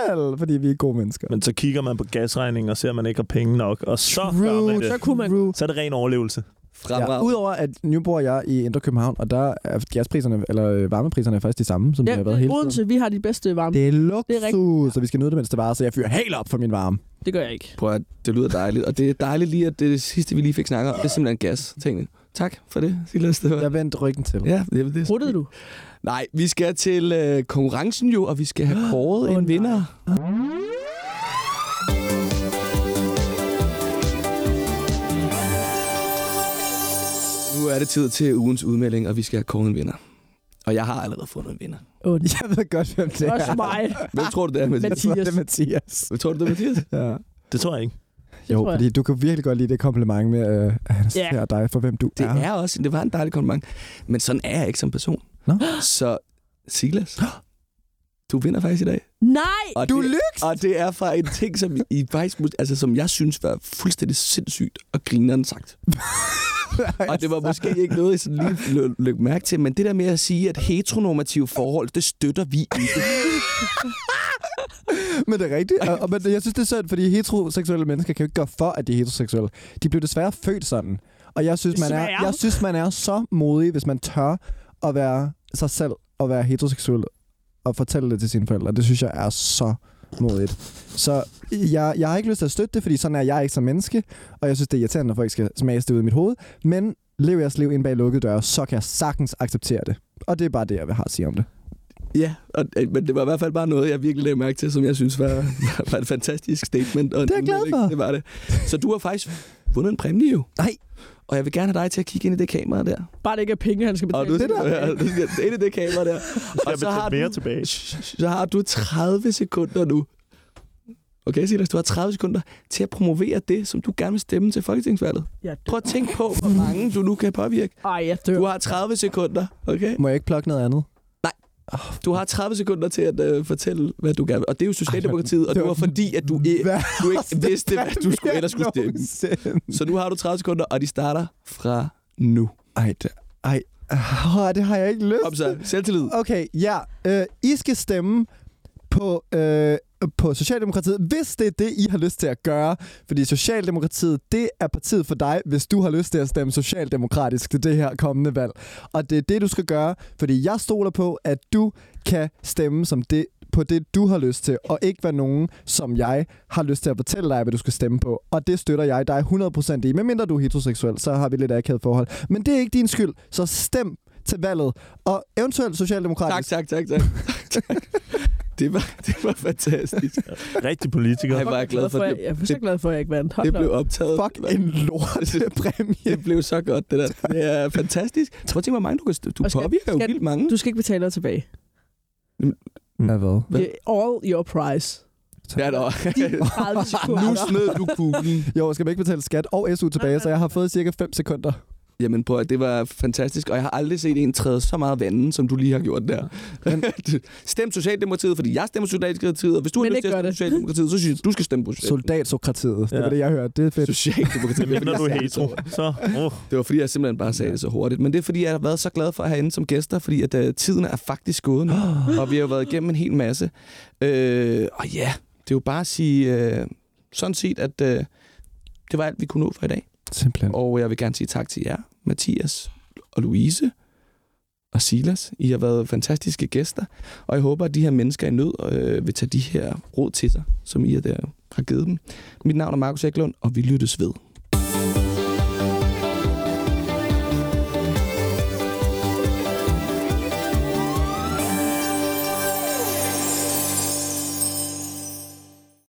alligevel, fordi vi er gode mennesker. Men så kigger man på gasregningen og ser, at man ikke har penge nok, og så True, gør man det. Så kunne man... Så er det ren overlevelse. Ja. Udover at nu bor jeg i Indre København, og der er gaspriserne, eller øh, varmepriserne er faktisk de samme, som de Ja, har været hele tiden. Odense, vi har de bedste varme. Det, er Det er luksus, så vi skal nyde det, mens det varer, så jeg fyrer helt op for min varme. det gør jeg ikke. Prøv at det lyder dejligt. Og det er dejligt lige, at det, det sidste, vi lige fik snakket om, det er simpelthen gas. Tingene. Tak for det, Silas. Det var... Jeg vendte ryggen til. Ja, det, det, Ruttede du? Nej, vi skal til øh, konkurrencen jo, og vi skal have [gasps] kåret Åh, en nej. vinder. Nu er det tid til ugens udmelding, og vi skal have kåret en vinder. Og jeg har allerede fundet en vinder. Oh, Jeg ved godt, hvem det er. Også mig. Hvem tror du, det er, Mathias? Mathias. Hvem tror du, det er, Mathias? Ja. Det tror jeg ikke. Jo, tror jeg. fordi du kan virkelig godt lide det kompliment med, øh, at han Ja. ser dig for, hvem du Det er. er også, det var en dejlig kompliment. Men sådan er jeg ikke som person. Nå. Så Silas, du vinder faktisk i dag. Nej! Og Du det, lykkes! Og det er fra en ting, som I faktisk, altså, som jeg synes var fuldstændig sindssygt og grineren sagt. [laughs] Og det var måske ikke noget, I sådan lige lø- løg mærke til, men det der med at sige, at heteronormative forhold, det støtter vi ikke. [laughs] Men det er rigtigt. Og, og, men jeg synes, det er synd, fordi heteroseksuelle mennesker kan jo ikke gøre for, at de er heteroseksuelle. De blev desværre født sådan. Og jeg synes, man er, jeg synes, man er så modig, hvis man tør at være sig selv og være heteroseksuel og fortælle det til sine forældre. Det synes jeg er så modigt. Så jeg, jeg har ikke lyst til at støtte det, fordi sådan er jeg ikke som menneske, og jeg synes, det er irriterende, når folk skal smages det ud i mit hoved. Men lev jeres liv ind bag lukkede døre, så kan jeg sagtens acceptere det. Og det er bare det, jeg vil have at sige om det. Ja, og, øh, men det var i hvert fald bare noget, jeg virkelig lagde mærke til, som jeg synes var, [laughs] var et fantastisk statement. Og Det er jeg glad for. Det var det. Så du har faktisk vundet en præmie jo. Nej. Og jeg vil gerne have dig til at kigge ind i det kamera der. Bare det ikke er penge, han skal Og betale. du det der. ja, du skal ind i det kamera der. [laughs] Jeg Og så har, mere du, tilbage. så har du 30 sekunder nu. Okay, Silas, du har 30 sekunder til at promovere det, som du gerne vil stemme til folketingsvalget. Prøv at tænke på, hvor mange du nu kan påvirke. Ej, jeg dør. Du har 30 sekunder, okay? Må jeg ikke plukke noget andet? Du har 30 sekunder til at øh, fortælle, hvad du gerne vil. Og det er jo Socialdemokratiet, og det var fordi, at du, ikke, Hvad? du ikke vidste, hvad du skulle, ellers skulle stemme. stemme. Så nu har du 30 sekunder, og de starter fra nu. Ej, det, ej, oh, det har jeg ikke lyst Kom så, selvtillid. Okay, ja. Øh, I skal stemme på, øh, på Socialdemokratiet, hvis det er det, I har lyst til at gøre. Fordi Socialdemokratiet, det er partiet for dig, hvis du har lyst til at stemme socialdemokratisk til det her kommende valg. Og det er det, du skal gøre, fordi jeg stoler på, at du kan stemme som det, på det, du har lyst til, og ikke være nogen, som jeg har lyst til at fortælle dig, hvad du skal stemme på. Og det støtter jeg dig 100% i. Medmindre du er heteroseksuel, så har vi lidt akavet forhold. Men det er ikke din skyld, så stem til valget. Og eventuelt Tak, socialdemokratisk. tak, tak, tak. tak. [laughs] Det var, [laughs] det var fantastisk. Rigtig politiker. Er jeg glad for det. jeg, jeg er så glad for, at jeg ikke vandt. Hold Det da blev op. optaget. Fuck en lortepræmie. Det blev så godt, det der. Det er fantastisk. Prøv at tænke, hvor mange du kan... Du skal- påvirker jo skal- vildt mange. Du skal ikke betale noget tilbage. Ja, hvad? Hvad? Det All your price. Ja, nå. De 30 [laughs] sekunder. Nu snød du kuglen. Jo, jeg skal ikke betale skat og SU tilbage, så jeg har fået cirka 5 sekunder. Jamen prøv at det var fantastisk, og jeg har aldrig set en træde så meget vandet, som du lige har gjort der. [laughs] Stem Socialdemokratiet, fordi jeg stemmer Socialdemokratiet, og hvis du har Men lyst til ikke at stemme Socialdemokratiet, så synes jeg, du skal stemme på Socialdemokratiet. Soldatsokratiet, det Ja. var det, jeg hørte. Det er fedt. Socialdemokratiet. Men når du er hetero, så... Oh. Det var fordi, jeg simpelthen bare sagde det så hurtigt. Men det er fordi, jeg har været så glad for at have inde som gæster, fordi at, uh, tiden er faktisk gået nu, [gasps] og vi har jo været igennem en hel masse. Øh, og ja, det er jo bare at sige uh, sådan set, at uh, det var alt, vi kunne nå for i dag. Simpelthen. Og jeg vil gerne sige tak til jer, Mathias og Louise og Silas. I har været fantastiske gæster, og jeg håber, at de her mennesker i nød øh, vil tage de her råd til sig, som I er der har givet dem. Mit navn er Markus Eklund, og vi lyttes ved.